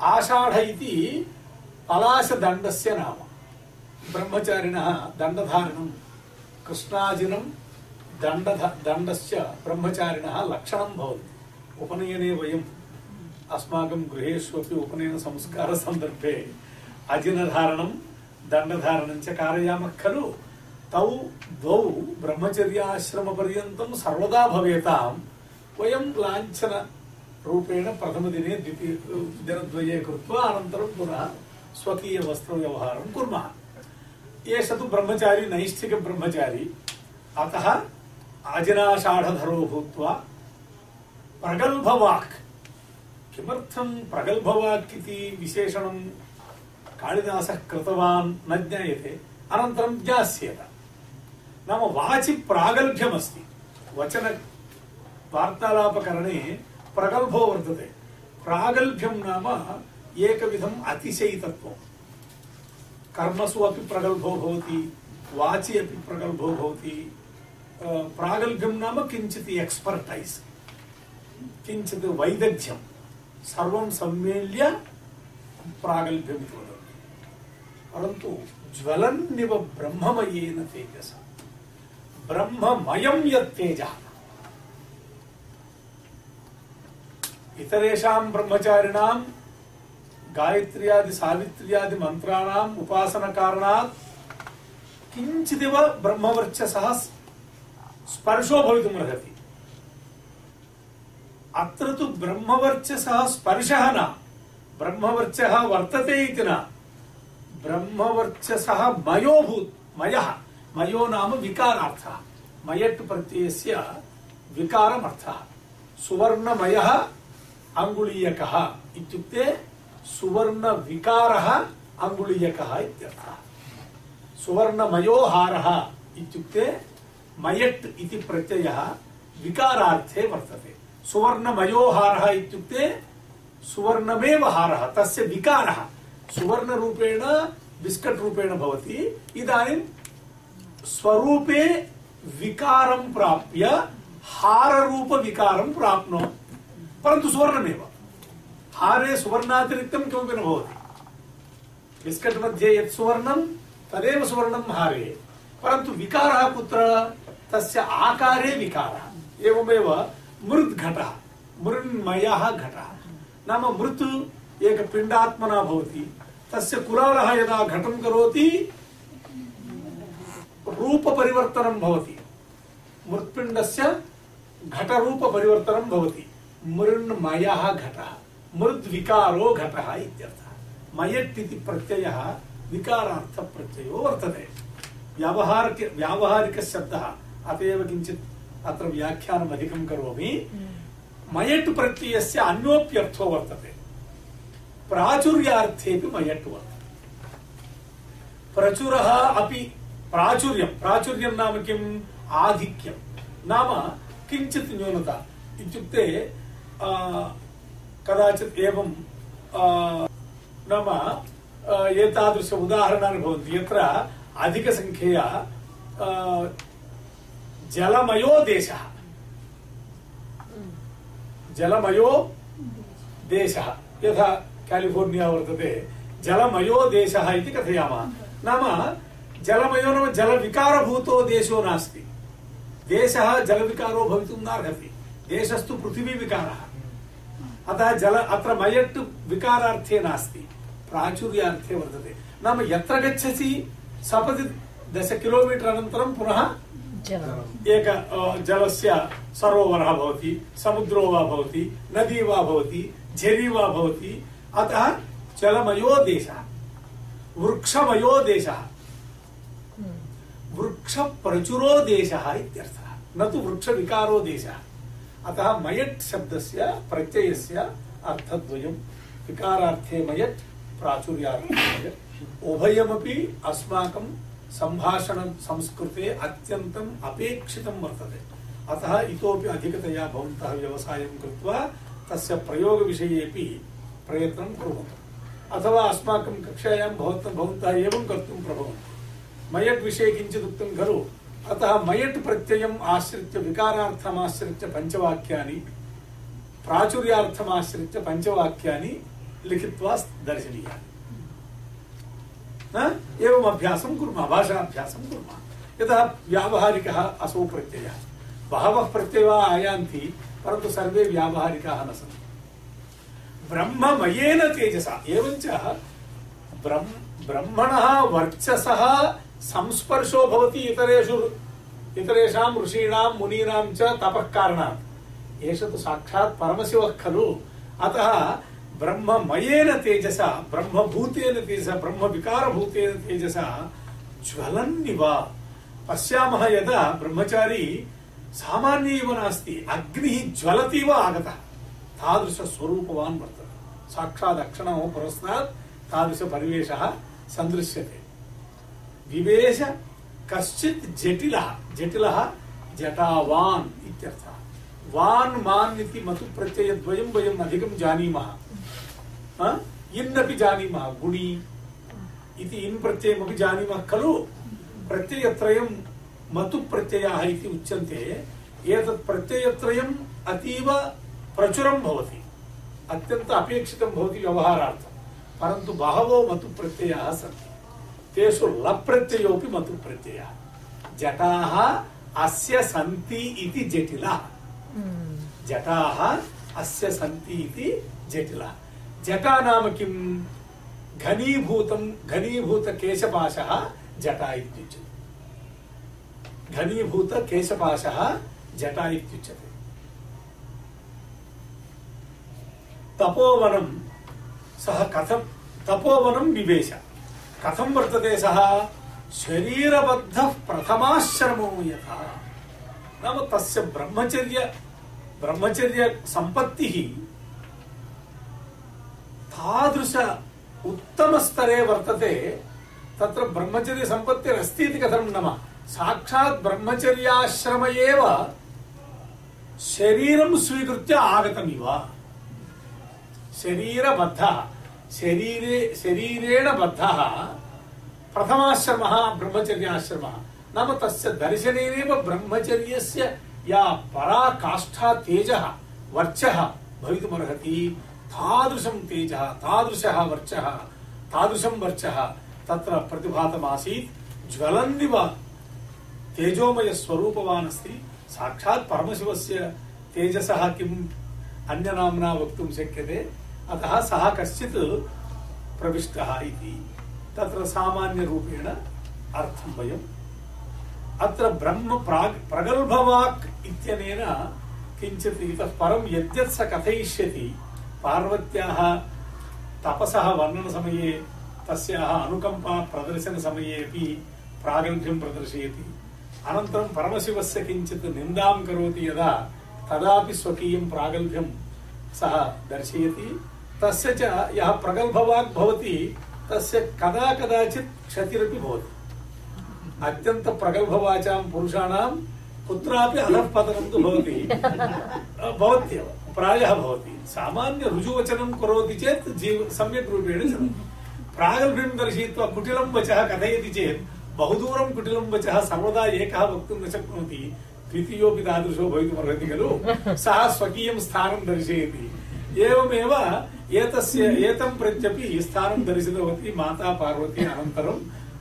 आषाढ इति पलाशदण्डस्य नाम। ब्रह्मचारिणः दण्डधारणं कृष्णाजिनं दण्डध दण्डस्य ब्रह्मचारिणः लक्षणं भवति उपनयने वयम् अस्माकं गृहेष्वपि उपनयनसंस्कारसन्दर्भे अजिनधारणं दण्डधारणं च कारयामः खलु तौ द्वौ ब्रह्मचर्याश्रमपर्यन्तं सर्वदा भवेतां वयं लाञ्छनरूपेण प्रथमदिने द्वितीय दिनद्वये कृत्वा अनन्तरं पुनः स्वकीयवस्त्रव्यवहारं कुर्मः एष तु ब्रह्मचारी नैष्ठिकब्रह्मचारी अतः आजिनाषाढधरो भूत्वा प्रगल्भवाक्। किमर्थं प्रगल्भवाक् इति विशेषणं कालिदासः कृतवान् न ज्ञायते, अनन्तरं ज्ञास्येत। नाम वाचि प्रागल्भ्यमस्ति। वचन वार्तालापकरणे प्रगल्भो वर्तते। प्रागल्भ्यं नाम एकविधम् अतिशयितत्वम्। कर्मसु अपि प्रगल्भो भवति वाचि अपि प्रगल्भो भवति। प्रागल्भ्यं नाम किञ्चित् एक्स्पर्टैस् किञ्चित् वैदग्ध्यं। सर्वं सम्मेल्य प्रागल्भ्यमिति वदन्ति परन्तु ज्वलन्निव ब्रह्ममयेन तेजसा। ब्रह्ममयं यत् तेजः। इतरेषां ब्रह्मचारिणां गायत्र्यादि सावित्र्यादि मन्त्राणाम् उपासनकारणात् किञ्चिदिव ब्रह्मवर्चसः स्पर्शो भवितुमर्हति अत्र तु ब्रह्मवर्चसः स्पर्शः न ब्रह्मवर्चः वर्तते इति न ब्रह्मवर्चसः मयोभूत् मयः मयो नाम विकारार्थः मयट् प्रत्ययस्य विकारमर्थः सुवर्णमयः अङ्गुलीयकः इत्युक्ते सुवर्णविकारः अङ्गुलीयकः इत्यर्थः। सुवर्णमयो हारः इत्युक्ते मयट् इति प्रत्ययः विकारार्थे वर्तते। सुवर्णमयो हारः इत्युक्ते सुवर्णमेव हारः तस्य विकारः। सुवर्णरूपेण, बिस्कट् रूपेण भवति। स्वरूपे विकारं प्राप्य हाररूपविकारं प्राप्नो परन्तु सुवर्णमेव। हारे सुवर्णातिरिक्तं किमपि न भवति बिस्कट् मध्ये यत् सुवर्णं, तदेव सुवर्णं हारे। परन्तु विकारः कुत्र? तस्य आकारे विकारः, एवमेव मृद्घटः, मृण्मयः घटः। नाम मृत् एकपिण्डात्मना भवति। तस्य कुलालः यदा घटं करोति, रूपपरिवर्तनं भवति। मृत्पिण्डस्य घटरूपपरिवर्तनं भवति। मृण्मयः घटः। मृद्विकारो घटः इत्यर्थः। मयट् इति प्रत्ययः वर्तते। व्यावहारिक व्यावहारिकशब्दः अत एव किञ्चित् अत्र व्याख्यानम् अधिकं करोमि। मयट् प्रत्ययस्य अन्योप्यर्थो वर्तते। प्राचुर्यार्थेऽपि मयट् वर्तते। प्रचुरः अपि प्राचुर्यं। प्राचुर्यं नाम किम्? आधिक्यं। नाम किञ्चित् न्यूनता। इत्युक्ते कदाचित् एवं नाम एतादृश उदाहरणानि भवन्ति। यत्र अधिकसङ्ख्यया जलमयो देशः जलमयो देशः। यथा कैलिफ़ोर्निया वर्तते जलमयो देशः इति कथयामः। नाम, जलमयो नाम जलविकारभूतो देशो नास्ति। देशः जलविकारो भवितुं नार्हति। देशस्तु पृथिवीविकारः। अतः जल अत्र मयट् विकारार्थे नास्ति। प्राचुर्यार्थे वर्तते। नाम यत्र गच्छसि सपदि दश किलोमीटर् अनन्तरं पुनः एक जलस्य सरोवरः भवति समुद्रो वा भवति नदी वा भवति झरी वा भवति। अतः जलमयो देशः वृक्षमयो देशः वृक्षप्रचुरो देशः इत्यर्थः। न तु वृक्षविकारो देशः अतः मयट् शब्दस्य, प्रत्ययस्य अर्थद्वयं। विकारार्थे मयट् प्राचुर्यार्थे मयट् उभयमपि अस्माकं सम्भाषण, संस्कृते अत्यन्तम् अपेक्षितं वर्तते। अतः इतोपि अधिकतया भवन्तः व्यवसायं कृत्वा तस्य प्रयोगविषयेपि प्रयत्नं कुर्वन्तु। अथवा अस्माकं कक्षायां भवन्तः भवन्तः एवं कर्तुं प्रभवन्ति। मयट् विषये किञ्चित् खलु। अतः मयट् प्रत्ययम् आश्रित्य विकारार्थमाश्रित्य पञ्चवाक्यानि प्राचुर्यार्थमाश्रित्य पञ्चवाक्यानि लिखित्वा दर्शनीयानि? एवम् अभ्यासं कुर्मः, भाषाभ्यासं कुर्मः। यतः व्यावहारिकः असौ प्रत्ययः। बहवः प्रत्ययाः आयान्ति, परन्तु सर्वे व्यावहारिकाः न सन्ति। ब्रह्ममयेन तेजसा, एवञ्च ब्रह्म ब्रह्मणः वर्चसः संस्पर्शो भवति इतरेषु इतरेषां ऋषीणां, मुनीनां च तपः कारणात्। एष तु साक्षात् परमशिवः खलु। अतः ब्रह्ममयेन तेजसा, ब्रह्मभूतेन तेजसा, ब्रह्मविकारभूतेन तेजसा ज्वलन्निव पश्यामः यदा ब्रह्मचारी सामान्य एव नास्ति, अग्निः ज्वलतीव आगतः। तादृशस्वरूपवान् वर्तते। साक्षात् तादृशपरिवेशः सन्दृश्यते। विवेश कश्चित् जटिलः जटिलः जटावान् इत्यर्थः। वान् मान् इति मतु प्रत्ययद्वयं वयम् अधिकं जानीमः। हा? इन्नपि जानीमः, गुणि इति इन् प्रत्ययमपि जानीमः, खलु? प्रत्ययत्रयं मतु प्रत्ययाः इति उच्यन्ते। एतत् प्रत्ययत्रयम् अतीव प्रचुरं भवति। अत्यन्त अपेक्षितं भवति व्यवहारार्थं। परन्तु बहवो मतु प्रत्ययाः सन्ति। तेषु लप्रत्ययोऽपि मतु प्रत्ययः जटाः अस्य सन्ति इति जटिलः। जटाः अस्य सन्ति इति जटिलः। जटा नाम किम्? घनीभूतं घनीभूतकेशपाशः जटा इत्युच्यते। घनीभूतकेशपाशः जटा इत्युच्यते। तपोवनं सः कथं तपोवनं विवेश। कथं वर्तते सः? शरीरबद्धः प्रथमाश्रमो यथा। नाम तस्य ब्रह्मचर्य ब्रह्मचर्य सम्पत्तिः तादृश उत्तमस्तरे वर्तते, तत्र ब्रह्मचर्य सम्पत्तिरस्ति इति कथं नाम? साक्षात् ब्रह्मचर्याश्रम एव शरीरं स्वीकृत्य आगतमिव। शरीरबद्धः शरीरे शरीरेण बद्धः प्रथमाश्रमः ब्रह्मचर्याश्रमः नाम तस्य दर्शनेनैव ब्रह्मचर्यस्य या पराकाष्ठा तेजः वर्चः भवितुमर्हति तादृशं तेजः तादृशः वर्चः तादृशं वर्चः तत्र प्रतिभातमासीत् ज्वलन्निव तेजोमयस्वरूपवान् अस्ति साक्षात् परमशिवस्य तेजसः किम् अन्यनाम्ना वक्तुं शक्यते अतः सः कश्चित् प्रविष्टः इति। तत्र सामान्यरूपेण अर्थं वयम्। अत्र ब्रह्म प्राग् प्रगल्भवाक् इत्यनेन किञ्चित् इतः परं यद्यत् स कथयिष्यति, पार्वत्याः तपसः वर्णनसमये, तस्याः अनुकम्पा प्रदर्शनसमयेपि प्रागल्भ्यं प्रदर्शयति। अनन्तरं परमशिवस्य किञ्चित् निन्दां करोति यदा तदापि स्वकीयं प्रागल्भ्यं सः दर्शयति। तस्य च यः प्रगल्भवाक् भवति, तस्य कदा कदाचित् क्षतिरपि भवति। अत्यन्त प्रगल्भवाचां पुरुषाणां कुत्रापि अधः पतनं तु भवति। भवत्येव, प्रायः भवति। सामान्य ऋजुवचनं करोति चेत् जीव, सम्यक् रूपेण चलति। प्रागल्भ्यं दर्शयित्वा कुटिलं वचः कथयति चेत् बहुदूरं कुटिलं वचः सर्वदा एकः वक्तुं न शक्नोति। द्वितीयोऽपि तादृशो भवितुमर्हति खलु। सः स्वकीयं स्थानं दर्शयति। एवमेव एतस्य एतं प्रत्यपि स्थानं दर्शितवती माता पार्वती अनन्तरं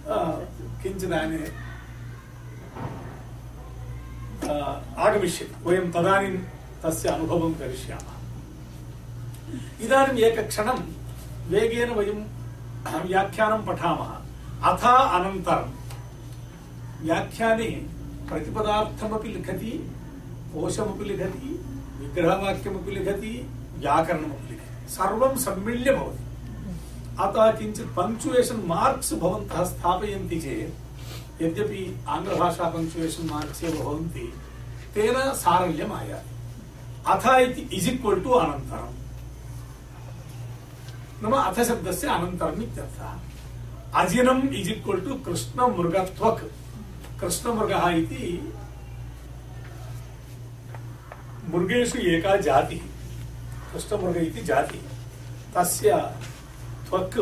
अ, किञ्चिदाने अ, आगमिष्यति वयं तदानीं तस्य अनुभवं करिष्यामः इदानीम् एकक्षणं वेगेन वयं व्याख्यानं पठामः अथ अनन्तरं व्याख्याने प्रतिपदार्थमपि लिखति कोशमपि लिखति विग्रहवाक्यमपि लिखति व्याकरणमपि लिखति सर्वं सम्मिल्य अतः किञ्चित् पङ्क्चुयेशन् मार्क्स् चेत् यद्यपि आङ्ग्लभाषा पङ्क्चुयेशन् मार्क्स् एव भवन्ति तेन सारल्यम् आयाति अथ इस् इक्वल् टु अनन्तरम् नाम अथ शब्दस्य अनन्तरम् इत्यर्थः अजिनम् इस् इक्वल् टु कृष्णमृगत्वक् कृष्णमृगः इति मृगेषु एका जातिः कृष्णमृग इति जातिः। तस्य त्वक्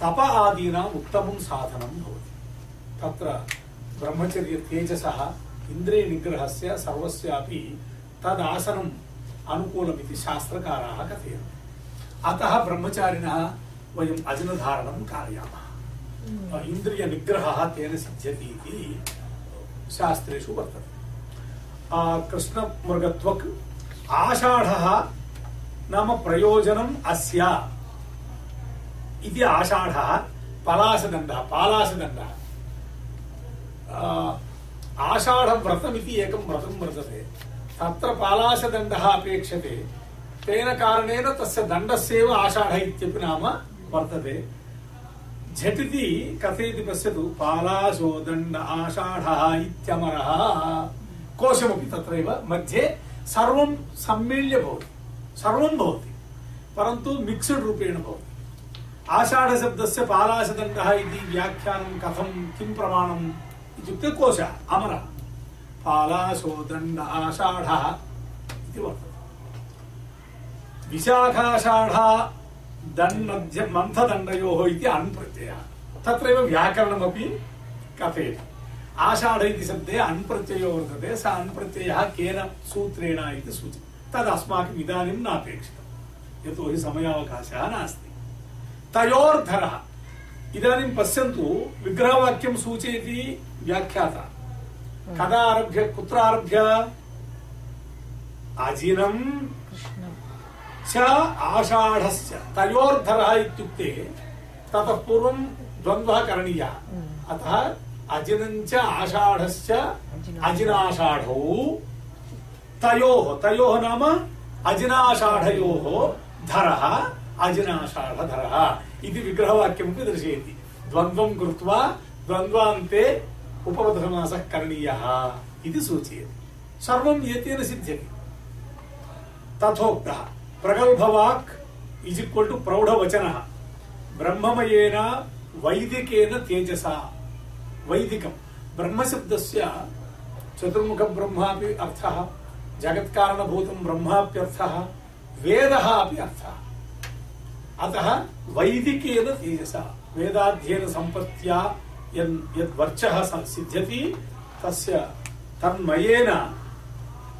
तप आदीनाम् उत्तमं साधनं भवति। तत्र ब्रह्मचर्यतेजसः इन्द्रियनिग्रहस्य सर्वस्यापि तदासनम् अनुकूलमिति शास्त्रकाराः कथयन्ति। अतः ब्रह्मचारिणः वयम् अजनधारणं कारयामः। इन्द्रियनिग्रहः तेन सिद्ध्यति इति शास्त्रेषु वर्तते। कृष्णमृगत्वक् आषाढः नाम प्रयोजनम् अस्य। इति आषाढः पलाशदण्डः पालाशदण्डः आ, आषाढव्रतमिति एकं व्रतं वर्तते। तत्र पालाशदण्डः अपेक्षते। तेन कारणेन तस्य दण्डस्यैव आषाढ इत्यपि नाम वर्तते। झटिति कथयति पश्यतु पालाशो दण्ड आषाढः इत्यमरः। कोशमपि तत्रैव मध्ये सर्वं सम्मील्य भवति। सर्वं भवति परन्तु मिक्स्ड् रूपेण भवति आषाढशब्दस्य पालाशदण्डः इति व्याख्यानं किं प्रमाणम् इत्युक्ते कोशः अमरः पालाशो दण्ड आषाढः इति वर्तते विशाखाषाढा दण्मध्य मन्थदण्डयोः इति आषाढ इति शब्दे अण् प्रत्ययो वर्तते स अण् प्रत्ययः केन सूत्रेण इति सूच्यते तद् अस्माकम् इदानीं नापेक्षितम्। यतोहि समयावकाशः नास्ति। तयोर्धरः। इदानीं पश्यन्तु विग्रहवाक्यं सूचयति व्याख्याता। कदा आरभ्य कुत्र आरभ्य? अजिनं च आषाढस्य तयोर्धरः इत्युक्ते ततः पूर्वं द्वन्द्वः करणीयः। अतः अजिनञ्च आषाढस्य अजिनाषाढौ तयोः तयोः नाम अजिनाषाढयोः धरः, अजिनाषाढधरः इति विग्रहवाक्यमपि दर्शयति। द्वन्द्वं कृत्वा द्वन्द्वान्ते उपपदसमासः करणीयः इति सूचयति। सर्वम् एतेन सिद्ध्यति। तथोक्तः, प्रगल्भवाक् इस् इक्वल् टु प्रौढवचनः। ब्रह्ममयेन वैदिकेन तेजसा। वैदिकं। ब्रह्मशब्दस्य चतुर्मुखब्रह्मापि अर्थः। जगत्कारणभूतं ब्रह्माप्यर्थः वेदः अपि अर्थः। अतः वैदिकेन तेजसा वेदाध्ययनसम्पत्त्या यन् यद्वर्चः सिद्ध्यति तस्य तन्मयेन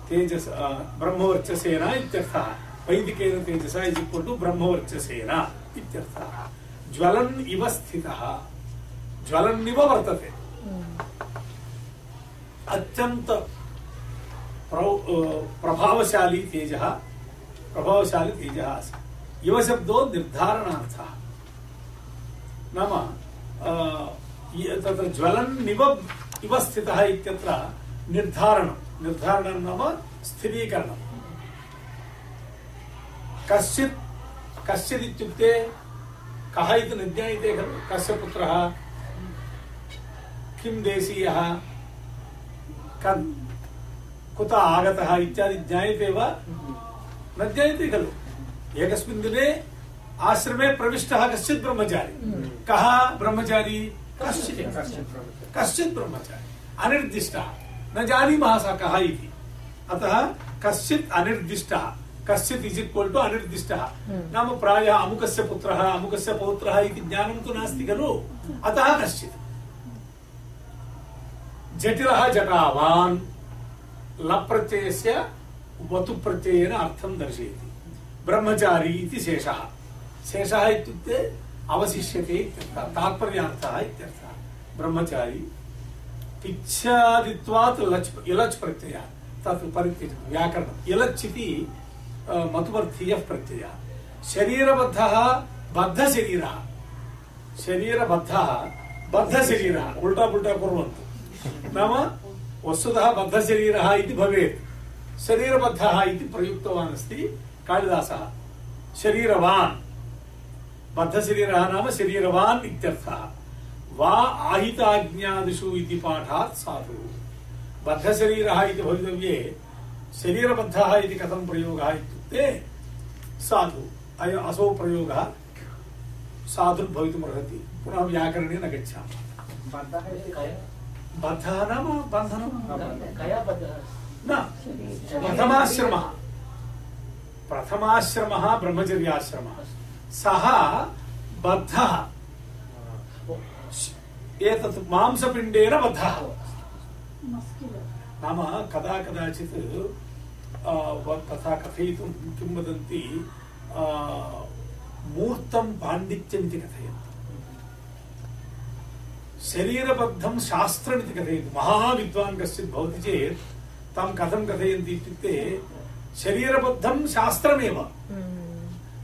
तेजस ब्रह्मवर्चसेन इत्यर्थः। वैदिकेन तेजसा इस् इक्वल् टु ब्रह्मवर्चसेन इत्यर्थः। ज्वलन् इव स्थितः। ज्वलन्निव वर्तते। अत्यन्त प्रौ- अ, प्रभावशाली तेजः प्रभावशाली तेजः आसीत्। इव शब्दो निर्धारणार्थः। नाम तत्र इव स्थितः निर्धारणं। निर्धारणं नाम स्थिरीकरणं। कश्चित् इत्युक्ते कः खलु? कस्य पुत्रः? किं देशीयः? कुतः आगतः इत्यादि ज्ञायते वा? न ज्ञायते खलु। एकस्मिन् दिने आश्रमे प्रविष्टः कश्चित् ब्रह्मचारी। कः ब्रह्मचारी? कश्चित्। कश्चित् ब्रह्मचारी। अनिर्दिष्टः। न जानीमः सः कः अतः कश्चित् अनिर्दिष्टः। कश्चित् इस् इक्वल् टु अनिर्दिष्टः। नाम प्रायः अमुकस्य पुत्रः, अमुकस्य पौत्रः ज्ञानं तु नास्ति खलु। अतः कश्चित्। जटिलः जटावान्। लप्रत्ययस्य वतु प्रत्ययेन अर्थं दर्शयति ब्रह्मचारी इति शेषः शेषः इत्युक्ते अवशिष्यते इत्यर्थः तात्पर्यार्थः इत्यर्थः ब्रह्मचारी पिच्छादित्वात् लच् इलच् प्रत्ययः तत् परित्यजति व्याकरणम् इलच् इति अ, मतुवर्थीयः प्रत्ययः शरीरबद्धः बद्धशरीरः शरीरबद्धः बद्धशरीरः उल्टा पुल्टा कुर्वन्तु नाम वस्तुतः बद्धशरीरः इति भवेत्। शरीरबद्धः इति प्रयुक्तवान् अस्ति कालिदासः। शरीरवान्। बद्धशरीरः नाम शरीरवान् इत्यर्थः। वा आहिताज्ञादिषु इति पाठात् साधु। बद्धशरीरः इति भवितव्ये शरीरबद्धः इति कथं प्रयोगः इत्युक्ते साधु। अय असौ प्रयोगः साधुर्भवितुमर्हति। पुनः व्याकरणे न गच्छामः। बद्धः इति कया बद्धः नाम बन्धनं कया बद्धः न प्रथमाश्रमः। प्रथमाश्रमः ब्रह्मचर्याश्रमः। सः बद्धः। एतत् मांसपिण्डेन बद्धः। नाम कदा कदाचित् आ, व- तथा कथयितुं किं वदन्ति आ, मूर्तं पाण्डित्यमिति कथयन्ति शरीरबद्धं शास्त्रमिति कथयन्ति महाविद्वान् कश्चित् भवति चेत् तं कथं कथयन्ति इत्युक्ते शरीरबद्धं शास्त्रमेव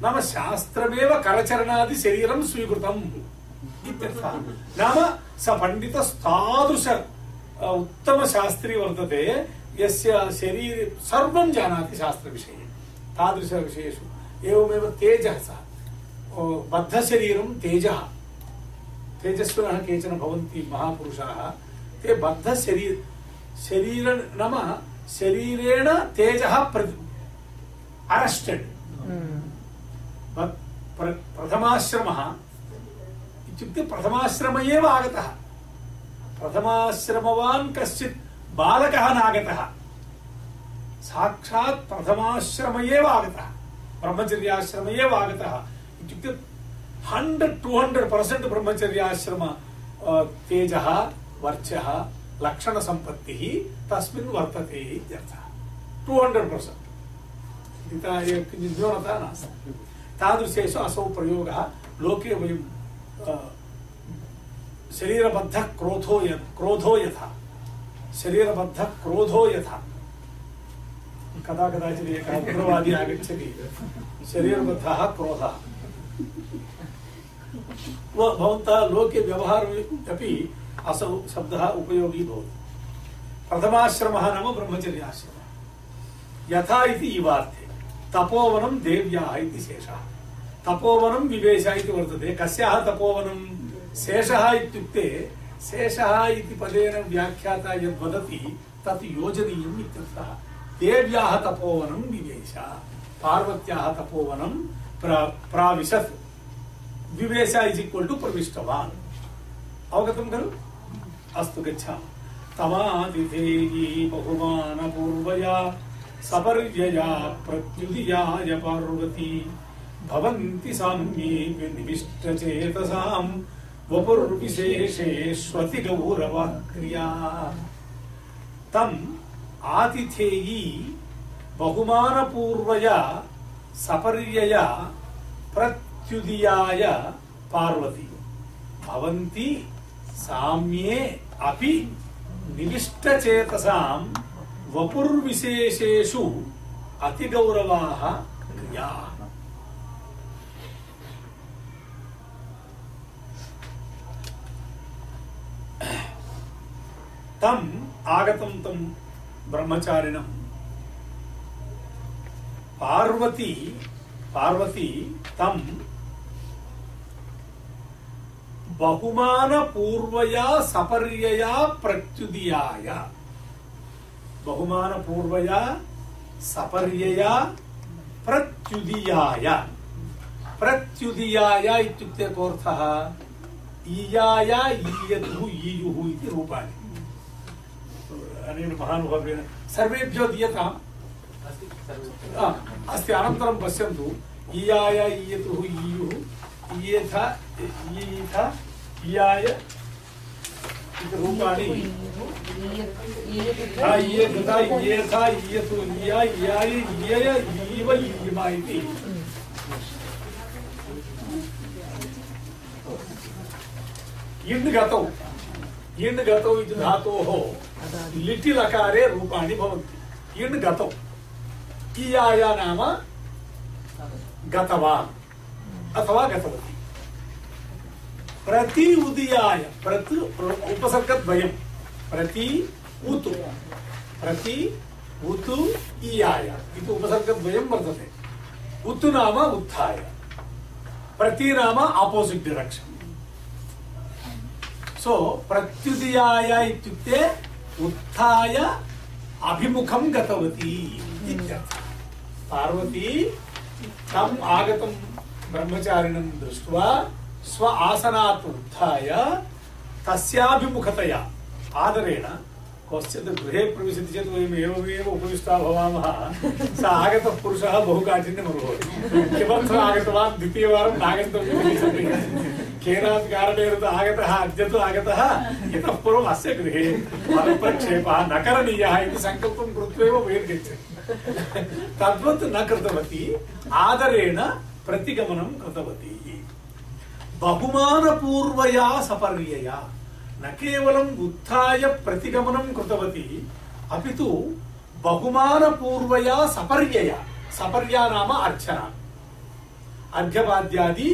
नाम शास्त्रमेव करचरणादि शरीरं स्वीकृतम् इत्यर्थः नाम स पण्डितस्तादृश अ, उत्तमशास्त्री वर्तते यस्य शरीरे सर्वं जानाति शास्त्रविषये तादृशविषयेषु एवमेव तेजः सः ओ, बद्धशरीरं तेजः तेजस्विनः केचन भवन्ति महापुरुषाः। ते बद्धशरीर शरीर नाम शरीरेण तेजः अरेस्टेड् प्रथमाश्रमः। इत्युक्ते प्रथमाश्रम एव आगतः। प्रथमाश्रमवान् कश्चित् बालकः नागतः। साक्षात् प्रथमाश्रम एव आगतः। ब्रह्मचर्याश्रम एव आगतः। इत्युक्ते हण्ड्रेड् टु हण्ड्रेड् पर्सेण्ट् ब्रह्मचर्याश्रम तेजः, वर्चः लक्षणसम्पत्तिः तस्मिन् वर्तते इत्यर्थः टु हण्ड्रेड् पर्सेण्ट् इतः किञ्चित् न्यूनता नास्ति तादृशेषु असौ प्रयोगः लोके वयं शरीरबद्धः क्रोधो य, क्रोधो यथा। शरीरबद्धः क्रोधो यथा। कदा कदाचित् एकः उग्रवादी आगच्छति। शरीरबद्धः क्रोधः। भवन्तः लोके व्यवहारे अपि असौ शब्दः उपयोगी भवति। प्रथमाश्रमः नाम ब्रह्मचर्याश्रमः। यथा इति इवार्थे तपोवनं देव्याः इति शेषः। तपोवनं विवेश इति वर्तते। कस्याः तपोवनं शेषः इत्युक्ते, शेषः इति पदेन व्याख्याता यद् वदति, तत् योजनीयम् इत्यर्थः। देव्याः तपोवनं विवेश। पार्वत्याः तपोवनं प्र प्राविशत्। विवेश इस् इक्वल् टु प्रविष्टवान्। अवगतं खलु? अस्तु, गच्छामः। तमातिथेयी बहुमानपूर्वया सपर्यया प्रत्युदियाय पार्वती। भवन्ति साम्ये निविष्टचेतसां वपुर्विशेषेष्वतिगौरवाक्रिया तम् आतिथेयी बहुमानपूर्वया सपर्यया प्रत्युदियाय पार्वती भवन्ति साम्ये अपि निविष्टचेतसां वपुर्विशेषेषु अतिगौरवाः क्रियाः तम् आगतं तं ब्रह्मचारिणं पार्वती पार्वती तं बहुमानपूर्वया सपर्यया प्रत्युदीयाय बहुमानपूर्वया सपर्यया प्रत्युदीयाय प्रत्युदीयाय इत्युक्ते कोऽर्थः ईयाय ईयतुः ईयुः इति रूपाणि अनेन महानुभावेन सर्वेभ्यो दीयताम् अस्ति अनन्तरं पश्यन्तु ईयाय ईयतुः ईयुः ईयथ ईयथ इति रूपाणि। आ, इये तथा इयेथा इयतु इया इयाय इयय ईव ईयमा इति इण् गतौ इण् गतौ इति धातोः लिटि लकारे रूपाणि भवन्ति। इण् गतौ इयाय नाम? गतवान् अथवा गतवती। प्रति उदयाय, प्रति उपसर्गद्वयं, प्रति उतु प्रति उतु इयाय इति उपसर्गद्वयं वर्तते। उतु नाम उत्थाय, प्रति नाम आपोसिट् डिरेक्षन् सो प्रत्युदयाय इत्युक्ते उत्थाय अभिमुखं गतवती इत्यर्थः। पार्वती तम् आगतं ब्रह्मचारिणं दृष्ट्वा स्व आसनात् उत्थाय तस्याभिमुखतया। आदरेण क्वचित् गृहे प्रविशति चेत् वयम् एवमेव उपविष्टा भवामः। स आगतः पुरुषः बहु काठिन्यम् अनुभवति किमर्थम् आगतवान्? द्वितीयवारं चिन्तयति केनापि कारणेन तु आगतः अद्य तु आगतः, इतः पूर्वम् अस्य गृहे फलप्रक्षेपः न करणीयः इति सङ्कल्पं कृत्वा एव बहिर्गच्छति। तद्वत् न कृतवती, आदरेण प्रतिगमनं कृतवती। बहुमानपूर्वया सपर्यया न केवलम् उत्थाय प्रतिगमनं कृतवती अपि तु बहुमानपूर्वया सपर्यया सपर्या नाम अर्चना अर्घ्यपाद्यादि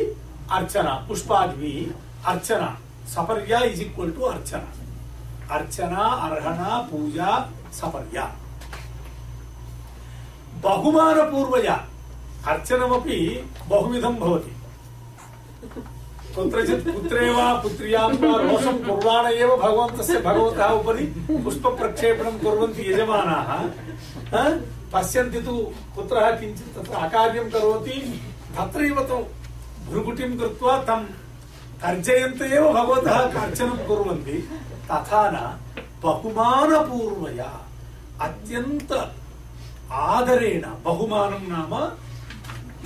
अर्चना पुष्पादिभिः अर्चना सपर्या इज़ इक्वल टू अर्चना अर्चना अर्हणा पूजा सपर्या बहुमानपूर्वया अर्चनमपि बहुविधं भवति कुत्रचित् पुत्रे वा पुत्र्यां वा रोषं कुर्वाण एव भगवन्तस्य भगवतः उपरि पुष्पप्रक्षेपणं कुर्वन्ति यजमानाः पश्यन्ति तु पुत्रः किञ्चित् तत्र अकार्यं करोति, तत्रैव तु भ्रुकुटिं कृत्वा तं तर्जयन्त एव भगवतः अर्चनं कुर्वन्ति, तथा न बहुमानपूर्वया अत्यन्त आदरेण, बहुमानं नाम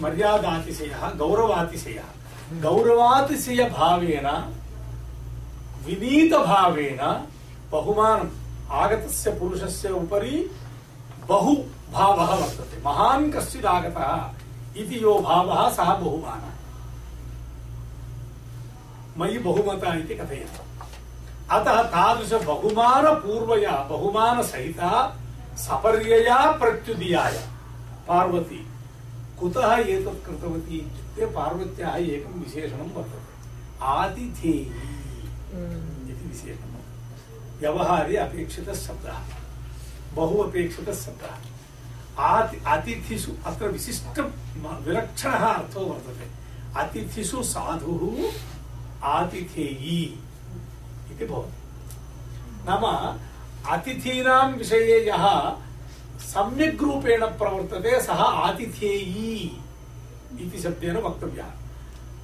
मर्यादातिशयः, गौरवातिशयः गौरवातिशय भावेन, विनीत भावेन बहुमानम् आगतस्य पुरुषस्य बहु भावः वर्तते। महान् कश्चित् आगतः इति यो भावः सः बहुमानः। मयि बहुमता इति कथयति। अतः तादृश बहुमानपूर्वया बहुमानसहिता सपर्यया प्रत्युदीयाय। पार्वती, कुतः एतत् कृतवती इत्युक्ते पार्वत्याः एकं विशेषणं वर्तते आतिथेयी विशेषणं व्यवहारे अपेक्षितः शब्दः बहु अपेक्षितः शब्दः आति अतिथिषु अत्र विशिष्ट विलक्षणः अर्थो वर्तते अतिथिषु साधुः आतिथेयी इति भवति नाम अतिथीनां विषये यः सम्यग् रूपेण प्रवर्तते सः आतिथेयी इति शब्देन वक्तव्यः।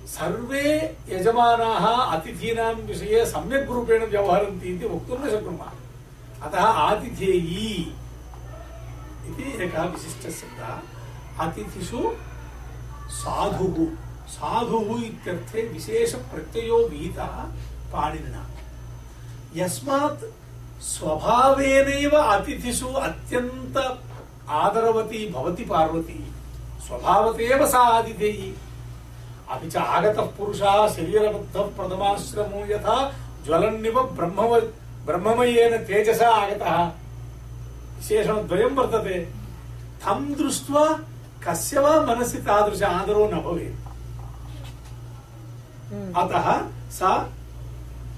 सर्वे यजमानाः अतिथीनां विषये सम्यक् रूपेण व्यवहरन्ति इति वक्तुं न शक्नुमः। अतः आतिथेयी इति एकः विशिष्टः शब्दः अतिथिषु साधुः। साधुः इत्यर्थे विशेषप्रत्ययो विहितः पाणिनिना। यस्मात् स्वभावेनैव अतिथिषु अत्यन्त आदरवती भवति पार्वती। स्वभावतेव सा आतिथेयी अपि च आगतः पुरुषः शरीरबद्धः प्रथमाश्रमो यथा ज्वलन्निव ब्रह्मव ब्रह्ममयेन तेजसा आगतः विशेषणद्वयं वर्तते तं दृष्ट्वा कस्य वा मनसि तादृश आदरो न भवेत् अतः सा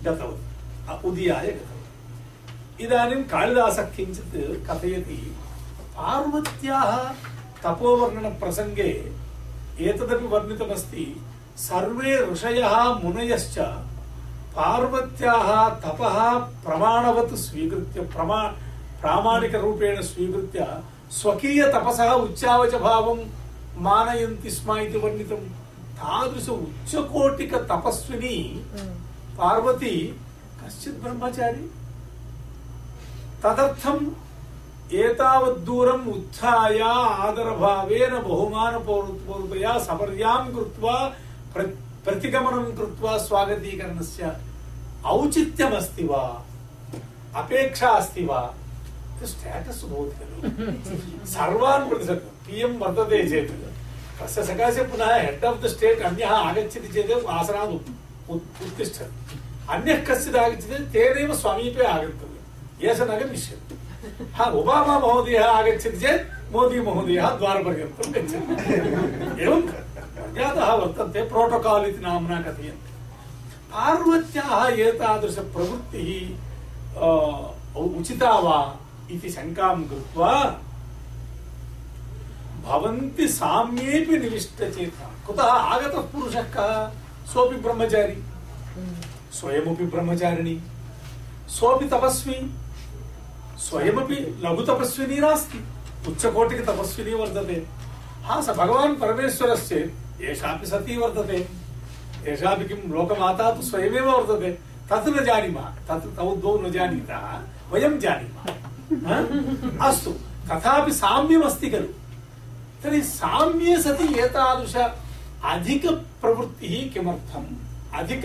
गतवती उदयाय गतवती इदानीं कालिदासः किञ्चित् कथयति पार्वत्याः तपोवर्णनप्रसङ्गे एतदपि वर्णितमस्ति सर्वे ऋषयः मुनयश्च पार्वत्याः तपः प्रमाणवत् स्वीकृत्य प्रमा प्रामाणिकरूपेण स्वीकृत्य स्वकीयतपसः उच्चावचभावं मानयन्ति स्म इति वर्णितं तादृश उच्चकोटिकतपस्विनी पार्वती कश्चित् ब्रह्मचारी तदर्थम् एतावद्दूरम् उत्थाय आदरभावेन बहुमानपूर्वतया सपर्यां कृत्वा प्र- प्रतिगमनं कृत्वा स्वागतीकरणस्य औचित्यमस्ति वा? अपेक्षा अस्ति वा? स्टेटस् भवति खलु। सर्वान् प्रति पि वर्तते चेत्। तस्य सकाशे पुनः हेड् आफ् द स्टेट् अन्यः आगच्छति चेत् आसनात् उत्- उत्- उत्तिष्ठति। अन्यः कश्चित् आगच्छति तेनैव समीपे आगन्तव्यम्। एष न गमिष्यति। हा ओबामा महोदयः आगच्छति चेत् मोदी महोदयः द्वारपर्यन्तं गच्छति एवं मर्यादाः वर्तन्ते प्रोटोकाल् इति नाम्ना कथयन्ते। पार्वत्याः एतादृशप्रवृत्तिः उचिता वा इति शङ्कां कृत्वा भवन्ति साम्येऽपि निविष्टचेतः कुतः आगतः पुरुषः कः? सोऽपि ब्रह्मचारी। स्वयमपि ब्रह्मचारिणी। सोऽपि तपस्वी। स्वयमपि लघुतपस्विनी नास्ति। उच्चकोटिकतपस्विनी वर्तते हा स भगवान् परमेश्वरस्य एषापि सती वर्तते एषापि किं लोकमाता तु स्वयमेव वर्तते तत् न जानीमः। तत् तौ द्वौ न जानीतः। वयं जानीमः? अस्तु। तथापि साम्यमस्ति खलु। तर्हि साम्ये सति एतादृश अधिकप्रवृत्तिः किमर्थम्? अधिक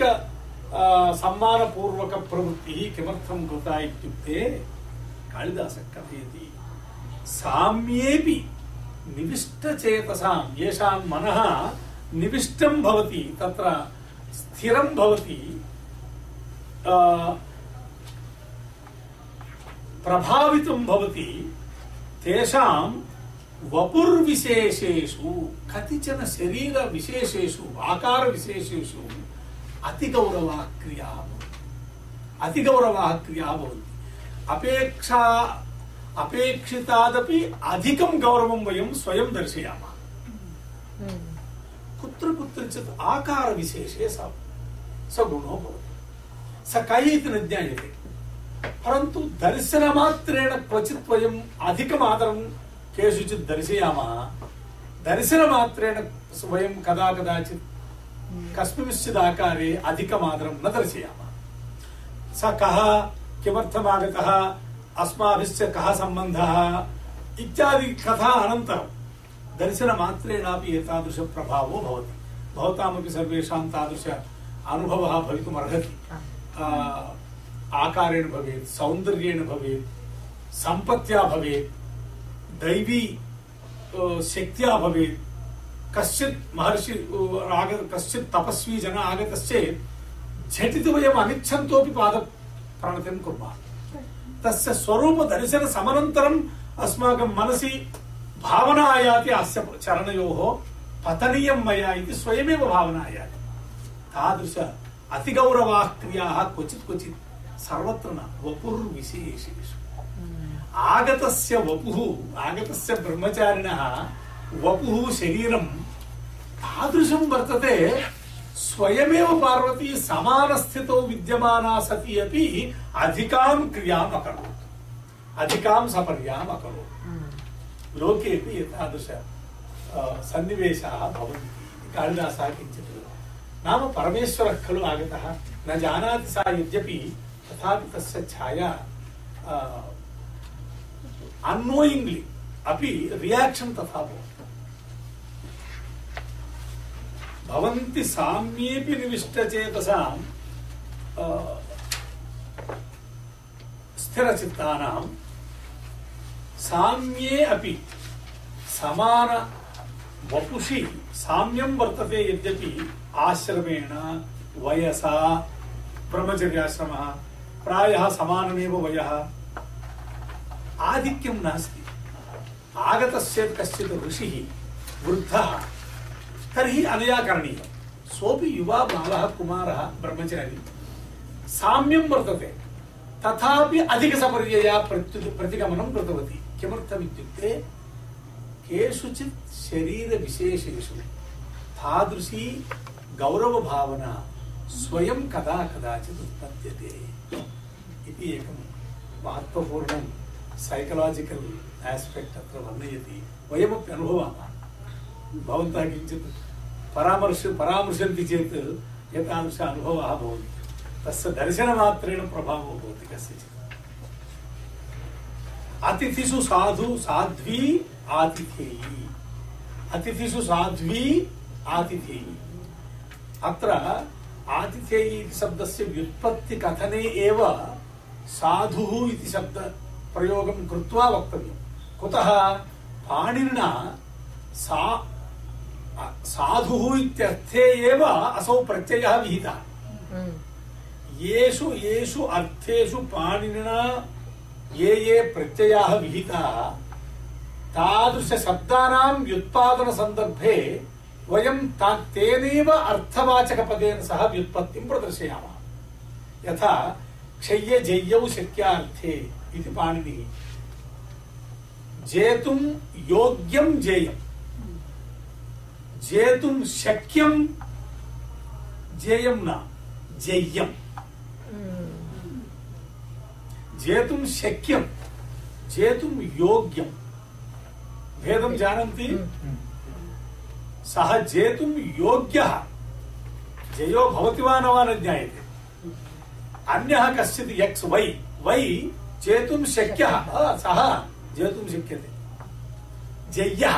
सम्मानपूर्वकप्रवृत्तिः किमर्थं कृता इत्युक्ते कालिदासः कथयति साम्येऽपि निविष्टचेतसां येषां मनः निविष्टं भवति तत्र स्थिरं भवति आ, प्रभावितं भवति तेषां वपुर्विशेषेषु कतिचन शरीरविशेषेषु आकारविशेषेषु अतिगौरवाः क्रियाः भवन्ति अतिगौरवाः क्रियाः भवन्ति अपेक्षा अपेक्षितादपि अधिकं गौरवं वयं स्वयं दर्शयामः कुत्र कुत्रचित् आकारविशेषे स सगुणो भवति स कः इति न ज्ञायते परन्तु दर्शनमात्रेण क्वचित् वयम् अधिकम् आदरं केषुचित् दर्शयामः दर्शनमात्रेण वयं कदा कदाचित् कस्मिंश्चित् आकारे अधिकम् आदरं न दर्शयामः स कः किमर्थम् आगतः अस्माभिश्च कः सम्बन्धः? इत्यादि कथा अनन्तरं दर्शनमात्रेणापि एतादृशप्रभावो भवति। भवतामपि सर्वेषां तादृश अनुभवः भवितुम् अर्हति। आ, आकारेण भवेत् सौन्दर्येण भवेत् सम्पत्त्या भवेत् दैवी शक्त्या भवेत्। कश्चित् महर्षि आग कश्चित् तपस्वी जन आगतश्चेत् झटिति वयम् अनिच्छन्तोपि पादप्रणतिं कुर्मः। तस्य स्वरूपदर्शन समनन्तरम् अस्माकं मनसि भावना आयाति, अस्य चरणयोः पतनीयं मया इति स्वयमेव भावना आयाति। तादृश अतिगौरवाः क्रियाः क्वचित् क्वचित् सर्वत्र न, वपुर्विशेषेषु। आगतस्य वपुः, आगतस्य ब्रह्मचारिणः वपुः शरीरं तादृशं वर्तते। स्वयमेव पार्वती समानस्थितौ विद्यमाना सती अपि अधिकां क्रियाम् अकरोत्। अधिकां सपर्याम् अकरोत्। लोकेपि एतादृश सन्निवेशाः भवन्ति। कालिदासः किञ्चित् नाम परमेश्वरः खलु आगतः न जानाति सा यद्यपि तथापि तस्य छाया अन्नोयिङ्ग्लि अपि रियाक्षन् तथा भवति। भवन्ति साम्येऽपि निविष्टचेतसां स्थिरचित्तानां साम्ये अपि समान वपुषि साम्यं वर्तते यद्यपि आश्रमेण, वयसा, ब्रह्मचर्याश्रमः, प्रायः समानमेव वयः। आधिक्यं नास्ति। आगतश्चेत् कश्चित् ऋषिः वृद्धः तर्हि अनया करणीयं। सोऽपि युवा बालः, कुमारः, ब्रह्मचारी, साम्यं वर्तते। तथापि अधिकसपर्यया प्रत्युत, प्रतिगमनं कृतवती। किमर्थम् इत्युक्ते केषुचित् शरीरविशेषेषु तादृशी गौरवभावना स्वयं कदा कदाचित् उत्पद्यते इति एकं महत्त्वपूर्णं सैकलाजिकल् आस्पेक्ट् अत्र वर्णयति। वयमपि अनुभवामः। भवन्तः किञ्चित् परामर्श, परामर्शन्ति चेत् एतादृश अनुभवाः भवन्ति तस्य दर्शनमात्रेण प्रभावो भवति कस्यचित्। अतिथिषु साधु, साध्वी, आतिथेयी। अतिथिषु साध्वी, आतिथेयी। अत्र आतिथेयी इति शब्दस्य व्युत्पत्तिकथने एव साधुः इति शब्दप्रयोगं कृत्वा वक्तव्यं। कुतः पाणिनिना सा साधुः असौ प्रत्ययः विहितः। येषु येषु अर्थेषु पाणिनिना ये ये प्रत्ययाः विहिताः, तादृशशब्दानां व्युत्पादनसन्दर्भे वयं ता तेनैव अर्थवाचकपदेन सह व्युत्पत्तिं प्रदर्शयामः। यथा क्षय्यजय्यौ शक्यार्थे इति पाणिनिः। योग्यं जेयम्। जेतुं शक्यं जेयं न हम्म, जेतुं शक्यं जेतुं योग्यं। भेदं जानन्ति? सः जेतुं योग्यः जयो भवति वा न वा न ज्ञायते। अन्यः कश्चित् यक्स् वै वै जेतुं शक्यः। सः जेतुं शक्यते। जय्यः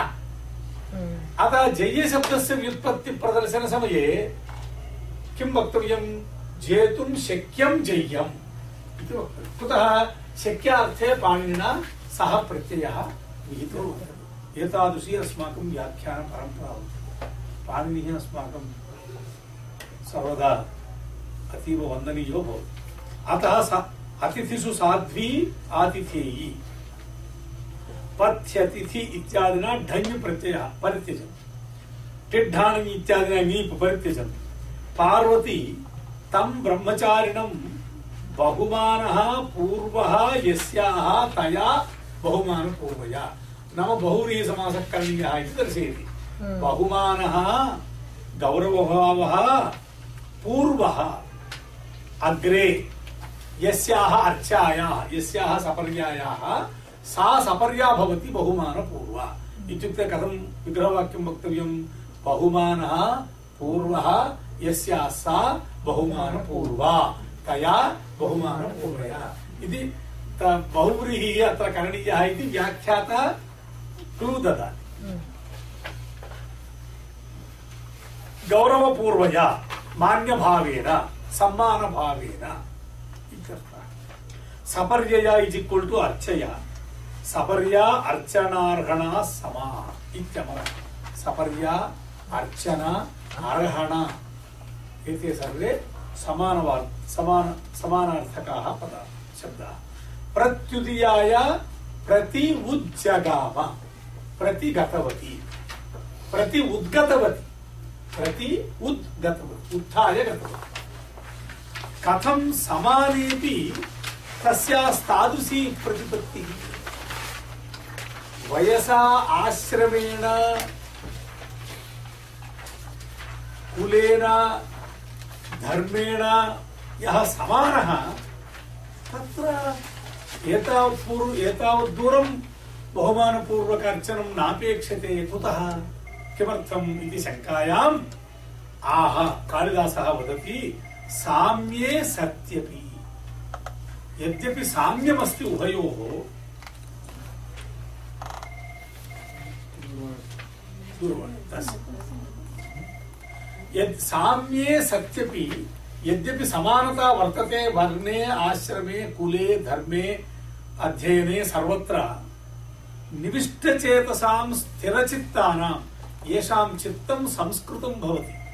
अतः जय्यशब्दस्य व्युत्पत्तिप्रदर्शनसमये किं वक्तव्यं? जेतुं शक्यं जय्यम् इति वक्तव्यं कुतः? शक्यार्थे पाणिनिना सः प्रत्ययः विहितो वर्तते। एतादृशी अस्माकं व्याख्यानपरम्परा वर्तते। पाणिनिः अस्माकं सर्वदा अतीव वन्दनीयो भवति। अतः स अतिथिषु साध्वी आतिथेयी। पथ्यतिथि इत्यादिना ढञ् प्रत्ययः परित्यजन् टिड्ढाणि इत्यादिना नीप् परित्यजन् पार्वती तं ब्रह्मचारिणं बहुमानः पूर्वः यस्याः तया बहुमानपूर्वया। नाम बहुव्रीहिसमासः करणीयः इति दर्शयति। हम्म। बहुमानः गौरवभावः पूर्वः अग्रे। यस्याः अर्चायाः यस्याः सपर्यायाः सा सपर्या भवति बहुमानपूर्वा। इत्युक्ते कथं विग्रहवाक्यं वक्तव्यं? बहुमानः पूर्वः, यस्याः सा बहुमानपूर्वा। तया बहुमानपूर्वया। इति बहुव्रीहिः अत्र करणीयः इति व्याख्याता क्लू ददाति गौरवपूर्वया, मान्यभावेन, सम्मानभावेन। इत्यर्थः। सपर्यया इज़ इक्वल टु अर्चया। सपर्या अर्चनार्हणा समा इत्यमरः सपर्या अर्चना अर्हणा एते सर्वे समानवार् समान समानार्थकाः पदा शब्दाः प्रत्युदीयाय प्रति उज्जगाम प्रति गतवती प्रति उद्गतवती प्रति उद्गतवती उत्थाय गतवती कथं समानेपि तस्यास्तादृशी प्रतिपत्तिः वयसा आश्रमेण कुलेन धर्मेण यः समानः तत्र एतावत् पूर्व एतावत् दूरं बहुमानपूर्वक अर्चनं नापेक्षते कुतः किमर्थम् इति शङ्कायाम् आह कालिदासः वदति साम्ये सत्यपि यद्यपि साम्यमस्ति उभयोः तस्य यद् साम्ये सत्यपि, यद्यपि समानता वर्तते वर्णे, आश्रमे, कुले, धर्मे, अध्ययने सर्वत्र, निविष्टचेतसां स्थिरचित्तानां, येषां चित्तं संस्कृतं भवति।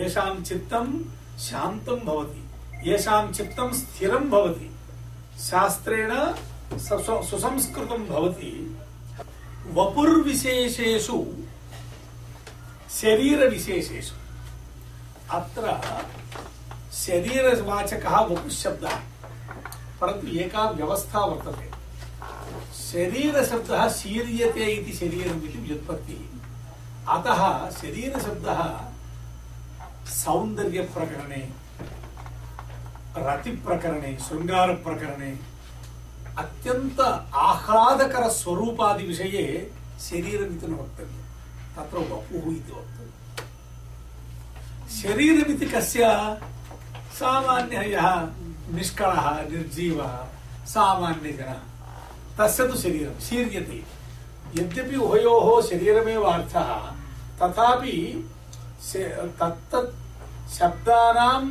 येषां चित्तं शान्तं भवति। येषां चित्तं स्थिरं भवति। शास्त्रेण सुसंस्कृतं भवति। वपुर्विशेषेषु, शरीरविशेषेषु। अत्र शरीरवाचकः वपुशब्दः। परन्तु एका व्यवस्था वर्तते। शरीरशब्दः शीर्यते इति शरीरम् इति व्युत्पत्तिः। अतः शरीरशब्दः सौन्दर्यप्रकरणे, रतिप्रकरणे, शृङ्गारप्रकरणे अत्यन्त आह्लादकरस्वरूपादिविषये शरीरमिति न वक्तव्यं तत्र वपुः इति वक्तव्यम्। शरीरमिति कस्य? सामान्यः यः निष्कळः, निर्जीवः, सामान्यजनः। तस्य तु शरीरं शीर्यते। यद्यपि उभयोः शरीरमेव अर्थः, तथापि तत्तत् शब्दानां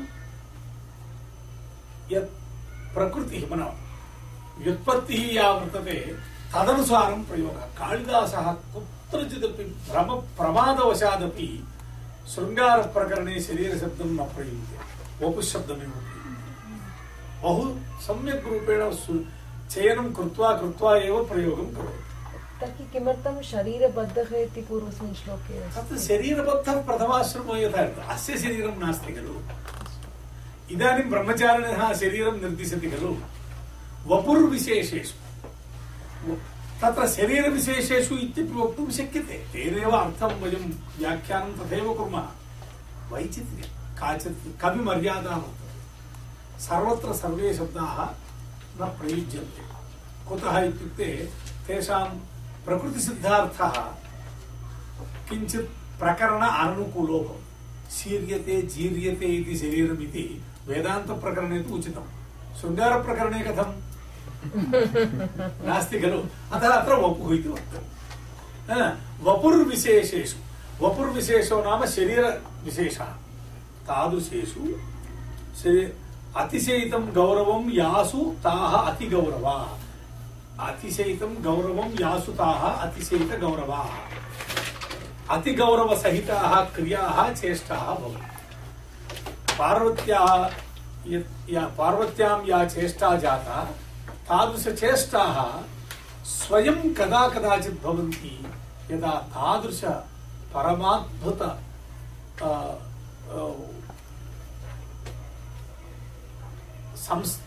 यत् प्रकृतिः मन व्युत्पत्तिः या वर्तते तदनुसारं प्रयोगः कालिदासः कुत्रचिदपि भ्रमप्रमादवशादपि शृङ्गारप्रकरणे शरीरशब्दं न प्रयुज्य वपुशब्दमेव प्रयुज्यते बहु सम्यक् रूपेण सु- चयनं कृत्वा कृत्वा एव प्रयोगं करोति तर्हि किमर्थं शरीरबद्धः इति पूर्वस्मिन् श्लोके अस्ति? तत् शरीरबद्धः प्रथमाश्रमो यथा अस्य शरीरं नास्ति खलु. इदानीं ब्रह्मचारिणः शरीरं निर्दिशति खलु. वपुर्विशेषेषु। तत्र शरीरविशेषेषु इत्यपि वक्तुं शक्यते। तेनैव अर्थं वयं व्याख्यानं तथैव कुर्मः। वैचित्र्यं, काचित् कविमर्यादा वर्तते। सर्वत्र सर्वे शब्दाः न प्रयुज्यन्ते। कुतः इत्युक्ते तेषां प्रकृतिसिद्धार्थः किञ्चित् प्रकरण अनुकूलो भवति। शीर्यते, जीर्यते इति शरीरमिति वेदान्तप्रकरणे तु उचितं। शृङ्गारप्रकरणे कथं नास्ति खलु अतः अत्र वपुः इति वक्तव्यं हा, वपुर्विशेषेषु वपुर्विशेषो नाम शरीरविशेषः तादृशेषु शरी- अतिशयितं गौरवं यासु ताः अतिगौरवाः अतिशयितं गौरवं यासु ताः अतिशयितगौरवाः अतिगौरवसहिताः क्रियाः चेष्टाः भवन्ति पार्वत्याः यत् या पार्वत्यां या चेष्टा जाता तादृशचेष्टाः स्वयं कदा कदाचित् भवन्ति यदा तादृश परमाद्भुत अ, अ, संस्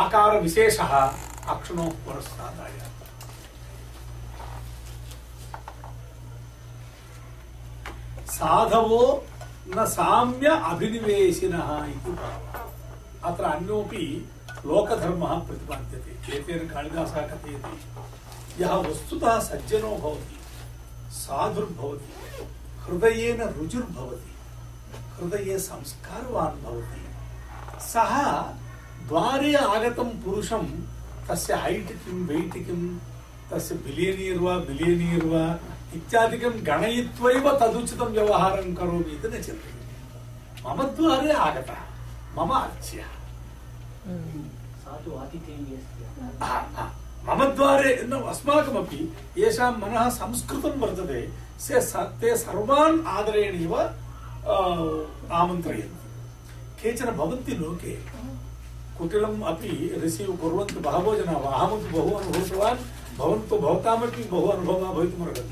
आकारविशेषः अक्षुणोः पुरस्तादाय साधवो न साम्य अभिनिवेशिनः इति भावः अत्र अन्योपि लोकधर्मः प्रतिपाद्यते एतेन कालिदासः कथयति यः वस्तुतः सज्जनो भवति साधुर्भवति हृदयेन रुजुर्भवति हृदये संस्कारवान् भवति सः द्वारे आगतं पुरुषं तस्य हैट् किं वेट् किं तस्य बिलियनीर् वा बिलियनीर् वा इत्यादिकं गणयित्वैव तदुचितं व्यवहारं करोमि इति न चिन्तयति मम द्वारे आगतः मम अर्च्यः मम द्वारे न अस्माकमपि येषां मनः संस्कृतं वर्तते से ते सर्वान् आदरेणैव आमन्त्रयन्ति। केचन भवन्ति लोके कुटिलम् अपि रिसीव् कुर्वन्तु, बहवो जनाः, अहमपि बहु अनुभूतवान्, भवन्तु भवतामपि बहु अनुभवः भवितुमर्हति।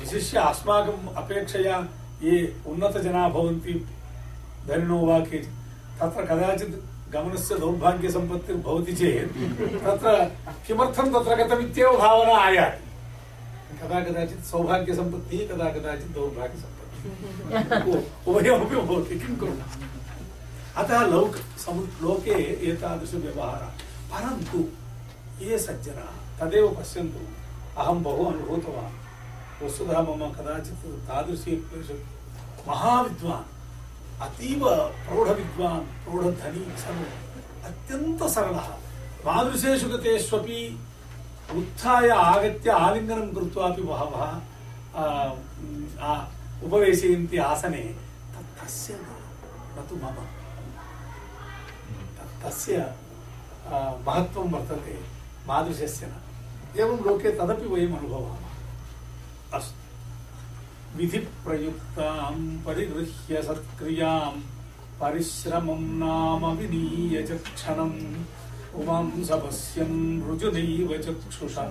विशिष्य अस्माकम् अपेक्षया ये उन्नतजनाः भवन्ति, धनिनो वा केचित् तत्र कदाचित् गमनस्य दौर्भाग्यसम्पत्तिर्भवति चेत्, तत्र किमर्थं तत्र गतमित्येव भावना आयाति? कदा कदाचित् सौभाग्यसम्पत्तिः कदा कदाचित् दौर्भाग्यसम्पत्तिः उभयमपि भवति, किं कुर्मः? अतः लौक समु लोके एतादृशव्यवहारः परन्तु, ये सज्जनाः, तदेव पश्यन्तु, अहं बहु अनुभूतवान्। वस्तुतः मम कदाचित् तादृशी महाविद्वान्। अतीव प्रौढविद्वान् प्रौढधनी सन् अत्यन्तसरलः तादृशेषु गतेष्वपि उत्थाय आगत्य आलिङ्गनं कृत्वापि बहवः आ, आ, उपवेशयन्ति आसने तत् तस्य न तु मम तत् तस्य आ, महत्त्वं वर्तते मादृशस्य न एवं लोके तदपि वयम् अनुभवामः अस्तु विधिप्रयुक्तां परिगृह्य सत्क्रियाँ परिश्रमं नाम विनीय च क्षणम् उमां सपश्यं ऋजुनैव चक्षुषा।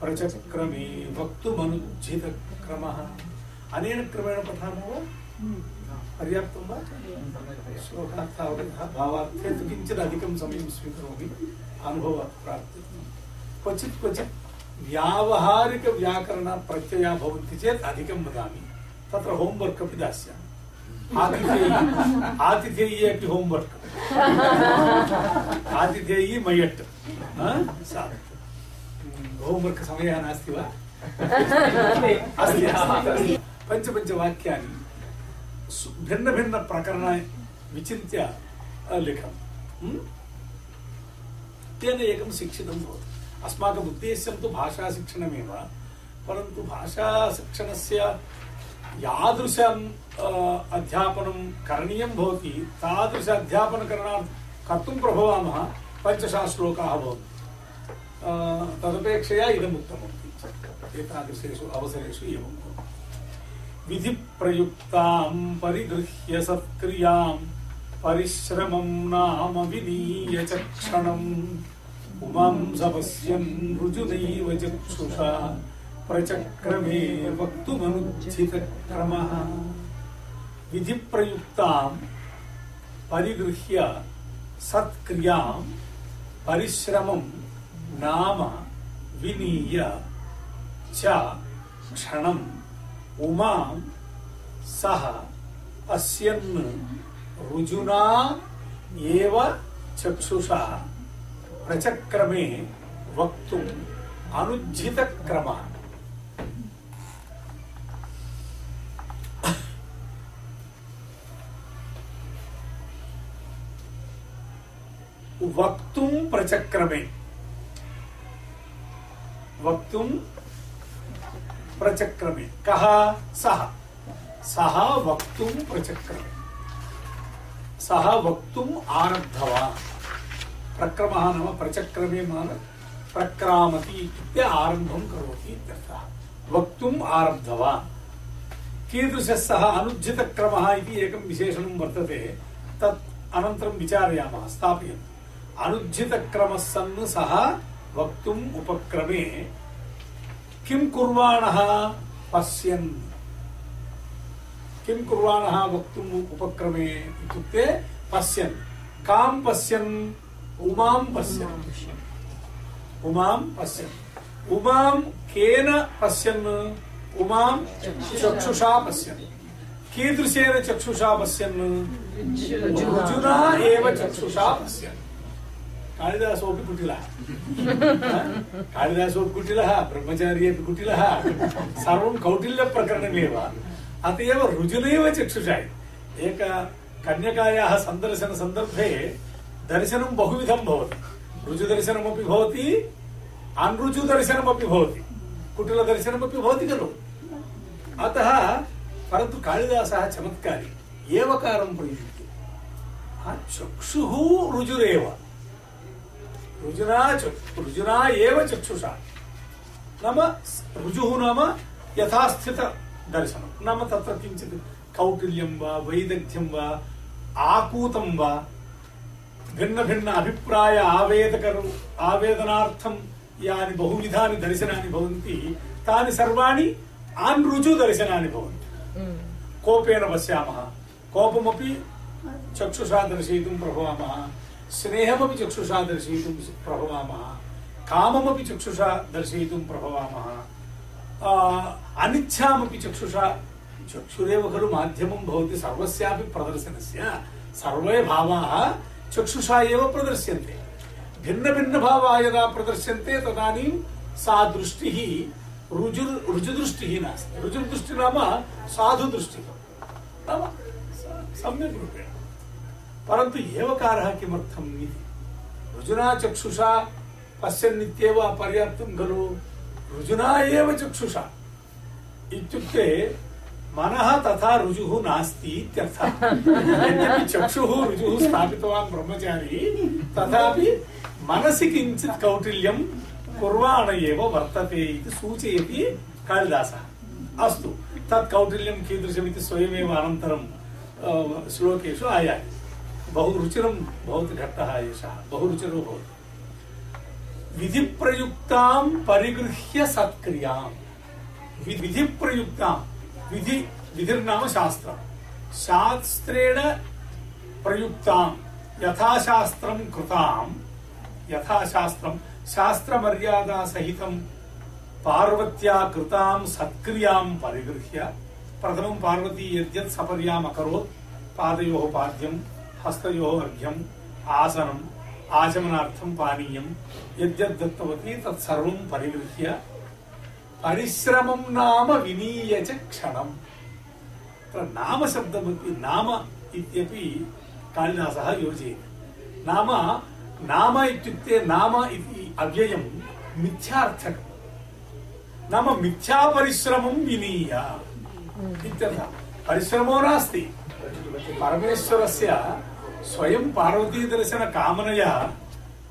प्रचक्रमे वक्तुमनुज्झितक्रमः। अनेन क्रमेण पठामः वा? पर्याप्तं वा? श्लोकार्थावगतः भावार्थे तु किञ्चित् अधिकं समयं स्वीकरोमि। अनुभवप्राप्तिः। क्वचित् क्वचित् व्यावहारिकव्याकरणप्रत्यया भवन्ति चेत् अधिकं वदामि। तत्र होम्वर्क् अपि दास्यामि आतिथेयी। आतिथेयी अपि होम्वर्क् आतिथेयी मयट्। होम्वर्क् समयः नास्ति वा? अस्ति अस्ति पञ्चपञ्चवाक्यानि भिन्नभिन्नप्रकरणानि विचिन्त्य लिखन् तेन एकं शिक्षितं भवति। अस्माकम् उद्देश्यं तु भाषाशिक्षणमेव, परन्तु भाषाशिक्षणस्य यादृशम् अध्यापनं करणीयं भवति, तादृश अध्यापनकरणात् कर्तुं प्रभवामः पञ्चशः श्लोकाः भवन्ति तदपेक्षया इदम् एतादृशेषु अवसरेषु एवं विधिप्रयुक्तां परिगृह्य सत्क्रियाँ परिश्रमं नाम विनीय च क्षणम्। उमां सपश्यन् चक्षुषा। प्रचक्रमे वक्तुमनुज्झितक्रमः विधिप्रयुक्तां परिगृह्य सत्क्रियाँ परिश्रमं नाम विनीय। च क्षणम् उमां सः ऋजुना एव चक्षुषा। प्रचक्रमे वक्तुम् अनुज्झितक्रमः वक्तुं प्रचक्रमे। वक्तुं प्रचक्रमे। कः? सः। सः वक्तुं प्रचक्रमे। सः वक्तुम् आरब्धवान्। प्रक्रमः नाम प्रचक्रमे मान प्रक्रामति इत्युक्ते आरम्भं करोति इत्यर्थः। वक्तुम् आरब्धवान्। कीदृशः सः अनुज्झितक्रमः इति एकं विशेषणं वर्तते, तत् अनन्तरं विचारयामः, स्थापयन्तु। अनुज्झितक्रमः सन् सः वक्तुम् उपक्रमे। किं कुर्वाणः? पश्यन् किं कुर्वाणः वक्तुम् उपक्रमे पश्यन् कां पश्यन् उमां पश्यन् उमां पश्यन् उमां केन पश्यन् उमां चक्षुषा पश्यन् कीदृशेन चक्षुषा पश्यन् ऋजुना एव चक्षुषा पश्यन् कालिदासोऽपि कुटिलः कालिदासोऽपि कुटिलः ब्रह्मचारी अपि कुटिलः सर्वं कौटिल्यप्रकरणमेव अत एव ऋजुनैव चक्षुषा इति। एक कन्यकायाः सन्दर्शनसन्दर्भे दर्शनं बहुविधं भवति। ऋजुदर्शनमपि भवति अनृजुदर्शनमपि भवति। कुटिलदर्शनमपि भवति खलु। अतः परन्तु कालिदासः चमत्कारी। एवकारं प्रयुज्यते। हा, चक्षुः ऋजुरेव। ऋजुना चक्षु ऋजुना एव चक्षुषा। नाम ऋजुः नाम यथास्थित दर्शनं। नाम तत्र किञ्चित् कौटिल्यं वा वैदग्ध्यं वा आकूतं वा भिन्न भिन्न अभिप्राय आवेदकर आवेदनार्थं यानि बहुविधानि दर्शनानि भवन्ति। तानि सर्वाणि आनृजु दर्शनानि भवन्ति। कोपेन पश्यामः। कोपमपि चक्षुषा दर्शयितुं प्रभवामः। स्नेहमपि चक्षुषा दर्शयितुं प्रभवामः। काममपि चक्षुषा दर्शयितुं प्रभवामः। अनिच्छामपि चक्षुषा चक्षुरेव खलु माध्यमं भवति सर्वस्यापि प्रदर्शनस्य। सर्वे भावाः चक्षुषा एव प्रदर्श्यन्ते। भिन्नभिन्नभावाः यदा प्रदर्श्यन्ते, तदानीं सा दृष्टिः ऋजु ऋजुदृष्टिः नास्ति। ऋजुदृष्टिः नाम साधुदृष्टिः। नाम सम्यक् रूपेण। परन्तु एवकारः किमर्थम् इति? ऋजुना चक्षुषा पश्यन्नित्येव पर्याप्तं खलु। ऋजुना एव चक्षुषा। इत्युक्ते मनः तथा ऋजुः नास्ति यद्यपि चक्षुः ऋजुः स्थापितवान् ब्रह्मचारी, तथापि मनसि किञ्चित् कौटिल्यं कुर्वाण एव वर्तते इति सूचयति कालिदासः। अस्तु, तत् कौटिल्यं कीदृशमिति स्वयमेव अनन्तरं श्लोकेषु आयाति। बहु रुचिरं भवति घट्टः एषः। बहु रुचिरो भवति। विधिप्रयुक्तां परिगृह्य सत्क्रियाँ विधिप्रयुक्तां विधि विधिर्नाम शास्त्रं शास्त्रेण प्रयुक्तां यथाशास्त्रं कृतां यथाशास्त्रं शास्त्रमर्यादासहितं पार्वत्या कृतां सत्क्रियाँ परिगृह्य, प्रथमं पार्वती यद्यत् सपर्याम् अकरोत् पादयोः पाद्यं हस्तयोः अर्घ्यम्, आसनम्, आचमनार्थं पानीयं यद्यत् दत्तवती तत्सर्वं परिगृह्य परिश्रमं नाम विनीय च क्षणम् तत्र नामशब्दमपि नाम इत्यपि कालिदासः योजयति नाम नाम इत्युक्ते नाम इति अव्ययं मिथ्यार्थकम् नाम मिथ्यापरिश्रमं विनीय इत्यर्थः परिश्रमो नास्ति परमेश्वरस्य स्वयं पार्वतीदर्शनकामनया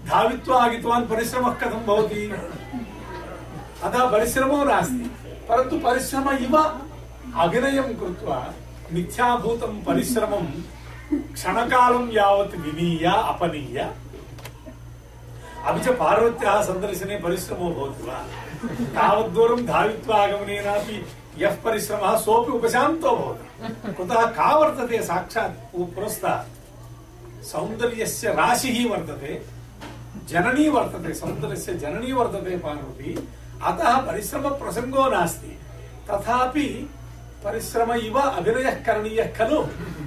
धावित्वा आगितवान् परिश्रमः कथं भवति अतः परिश्रमो नास्ति। परन्तु परिश्रम इव अभिनयं कृत्वा मिथ्याभूतं परिश्रमं क्षणकालं यावत् विनीय, अपनीय। अपि च पार्वत्याः सन्दर्शने परिश्रमो भवति वा? तावद्दूरं धावित्वा आगमनेनापि यः परिश्रमः सोऽपि उपशान्तो भवति। कुतः का वर्तते? साक्षात् पु- पुरस्तात्। सौन्दर्यस्य राशिः वर्तते, जननी वर्तते, सौन्दर्यस्य जननी वर्तते, पार्वती। अतः परिश्रमप्रसङ्गो नास्ति। तथापि परिश्रम इव अभिनयः करणीयः खलु।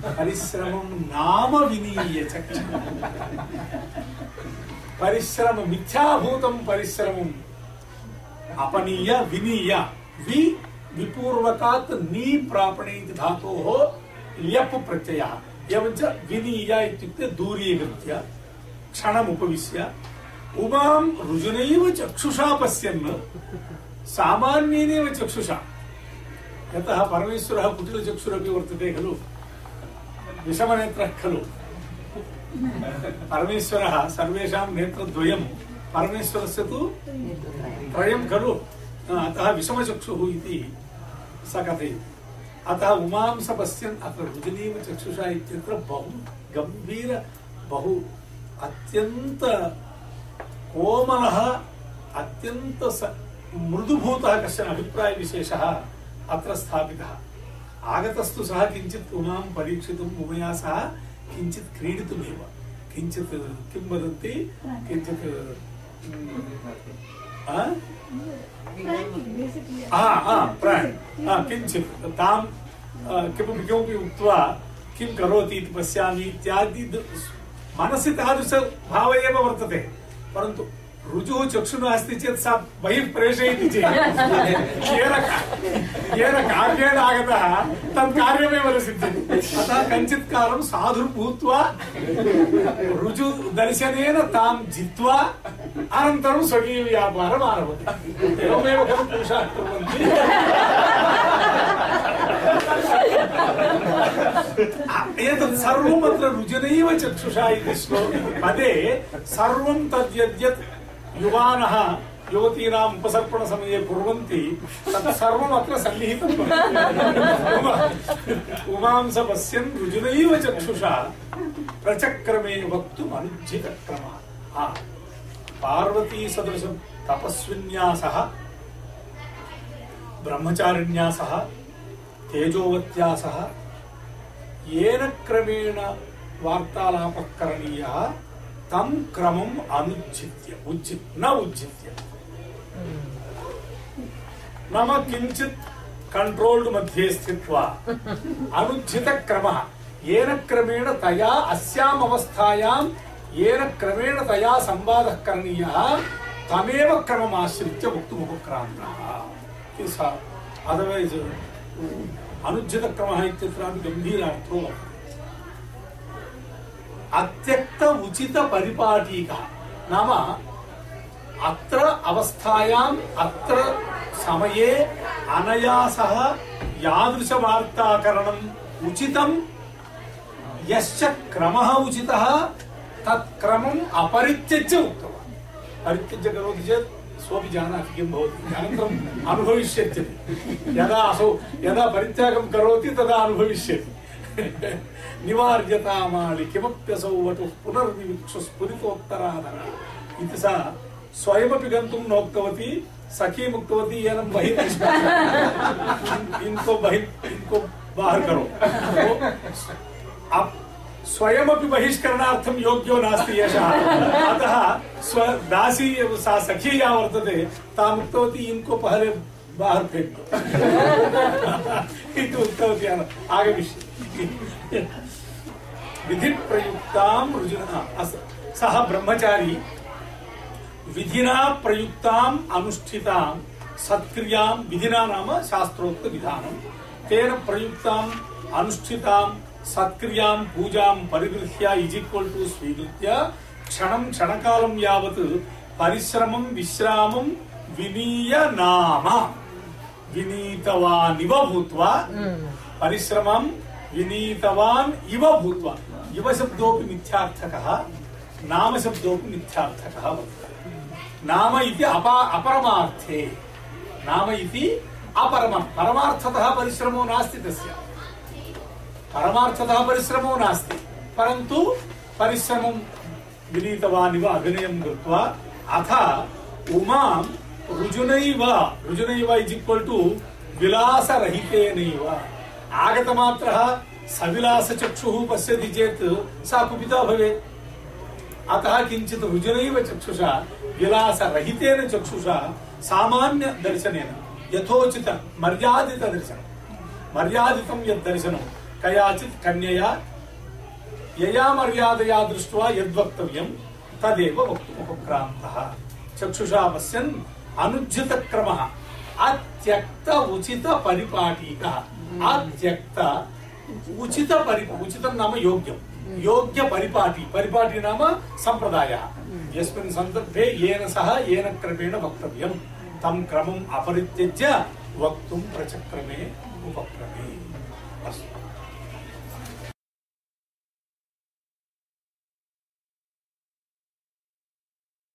परिश्रमं नाम विनीय परिश्रम मिथ्याभूतं परिश्रमम् अपनीय विनीय। वि विपूर्वकात् नी प्रापणे इति धातोः ल्यप् प्रत्ययः। विनीय इत्युक्ते दूरीकृत्य, क्षणमुपविश्य उमां रुजुनैव चक्षुषा पश्यन्। सामान्येनैव चक्षुषा। यतः परमेश्वरः कुटिलचक्षुरपि वर्तते खलु। विषमनेत्रः खलु। परमेश्वरः सर्वेषां नेत्रद्वयं, परमेश्वरस्य तु त्रयं खलु। अतः विषमचक्षुः इति स कथयति। अतः उमां स पश्यन्, अत्र रुजनीव चक्षुषा इत्यत्र बहु गम्भीर, बहु अत्यन्त कोमलः अत्यन्त स- मृदुभूतः कश्चन अभिप्रायविशेषः अत्र स्थापितः। आगतस्तु सः किञ्चित् उमां परीक्षितुम् उमया सह किञ्चित् क्रीडितुमेव। किञ्चित् किं वदन्ति? किञ्चित् किञ्चित् तां किमपि किमपि उक्त्वा किं करोति इति पश्यामि इत्यादि मनसि तादृशभाव एव वर्तते। परन्तु रुजुः चक्षुः नास्ति चेत् सा बहिः प्रेषयति चेत् येन येन कार्येण आगतः, तत् कार्यमेव न सिद्ध्यति अतः कञ्चित् कालं साधुर्भूत्वा रुजुदर्शनेन तां जित्वा, अनन्तरं स्वकीयव्यापारम् आरभते एवमेव खलु पुरुषाः कुर्वन्ति। एतत् सर्वम् अत्र रुजनैव चक्षुषा इति पदे सर्वं तद्यद्यत् युवानः, युवतीनाम् उपसर्पणसमये कुर्वन्ति, तत् सर्वम् अत्र सन्निहितं उमा- उमांस पश्यन् रुजुनैव चक्षुषा, प्रचक्रमे वक्तुम् अनुज्झितक्रमः हा। पार्वती सदृशं तपस्विन्यासः, ब्रह्मचारिण्यासः तेजोवत्यासः येन क्रमेण वार्तालापः करणीयः तं क्रमम् अनुज्झित्य उज्जि न उज्जित्य नाम किञ्चित् कण्ट्रोल्ड् मध्ये स्थित्वा अनुज्झितक्रमः येन क्रमेण तया अस्याम् अवस्थायां येन क्रमेण तया संवादः करणीयः, तमेव क्रममाश्रित्य वक्तुमुपक्रान्तः। अदर्वैस् अनुज्झितक्रमः इत्यत्रापि गम्भीरार्थो अत्यक्त उचित परिपाटीकः नाम अत्र अवस्थायाम् अत्र समये अनया सह यादृशवार्ताकरणम् उचितं। यश्च क्रमः उचितः, तत् क्रमम् अपरित्यज्य उक्तवान्। परित्यज्य करोति चेत् सोऽपि जानाति किं भवति अनन्तरम् अनुभविष्यति यदा असौ यदा परित्यागं करोति तदा अनुभविष्यति निवार्यतामाळि किमप्यसौ वटुः पुनर्विविक्षु स्फुरितोत्तराधर इति सा स्वयमपि गन्तुं नोक्तवती सखीम् उक्तवती एनं बहिः निष्कासय। इनको बहिः इनको बाहर करो तो अब स्वयमपि बहिष्करणार्थं योग्यो नास्ति अतः दासी सा सखी या वर्तते ताम् उक्तवती इनको पहले बाहर फेंक दो। इति उक्तवती आगमिष्यति विधि प्रयुक्ताम रुजुना ब्रह्मचारी, विधिना प्रयुक्ताम अनुष्ठिताम सत्क्रियाम विधिना नाम शास्त्रोक्त विधानम तेन प्रयुक्ताम अनुष्ठिताम सत्क्रियाम पूजाम परिगृह्य इज़ इक्वल टू स्वीकृत्य क्षणं क्षणकालं यावत् परिश्रमं विश्रामं विनीय नाम विनीतवानिव भूत्वा परिश्रमं विनीतवान् इव भूत्वा इव शब्दोऽपि मिथ्यार्थकः नाम शब्दोऽपि मिथ्यार्थकः वर्तते नाम इति अपा अपरमार्थे नाम इति अपरमं परमार्थतः परिश्रमो नास्ति तस्य परमार्थतः परिश्रमो नास्ति परन्तु परिश्रमं विनीतवानिव अभिनयं कृत्वा अथ उमां ऋजुनैव ऋजुनैव इस् इक्वल् टु विलासरहितेनैव आगतमात्रः सविलासचक्षुः पश्यति चेत् सा कुपिता भवेत् अतः किञ्चित् ऋजुनैव चक्षुषा विलासरहितेन चक्षुषा सामान्य दर्शनेन यथोचित मर्यादित दर्शनं मर्यादितं यद् दर्शनं कयाचित् कन्यया यया मर्यादया दृष्ट्वा यद्वक्तव्यं तदेव वक्तुम् उपक्रान्तः चक्षुषा पश्यन् अनुज्झितक्रमः। अत्यक्त उचित परिपाटीकः अत्यक्त उचित परि, उचितं नाम योग्यं योग्य परिपाटी। परिपाटी नाम सम्प्रदायः। यस्मिन् सन्दर्भे येन सह येन क्रमेण वक्तव्यं तं क्रमम् अपरित्यज्य वक्तुं प्रचक्रमे उपक्रमे। अस्तु।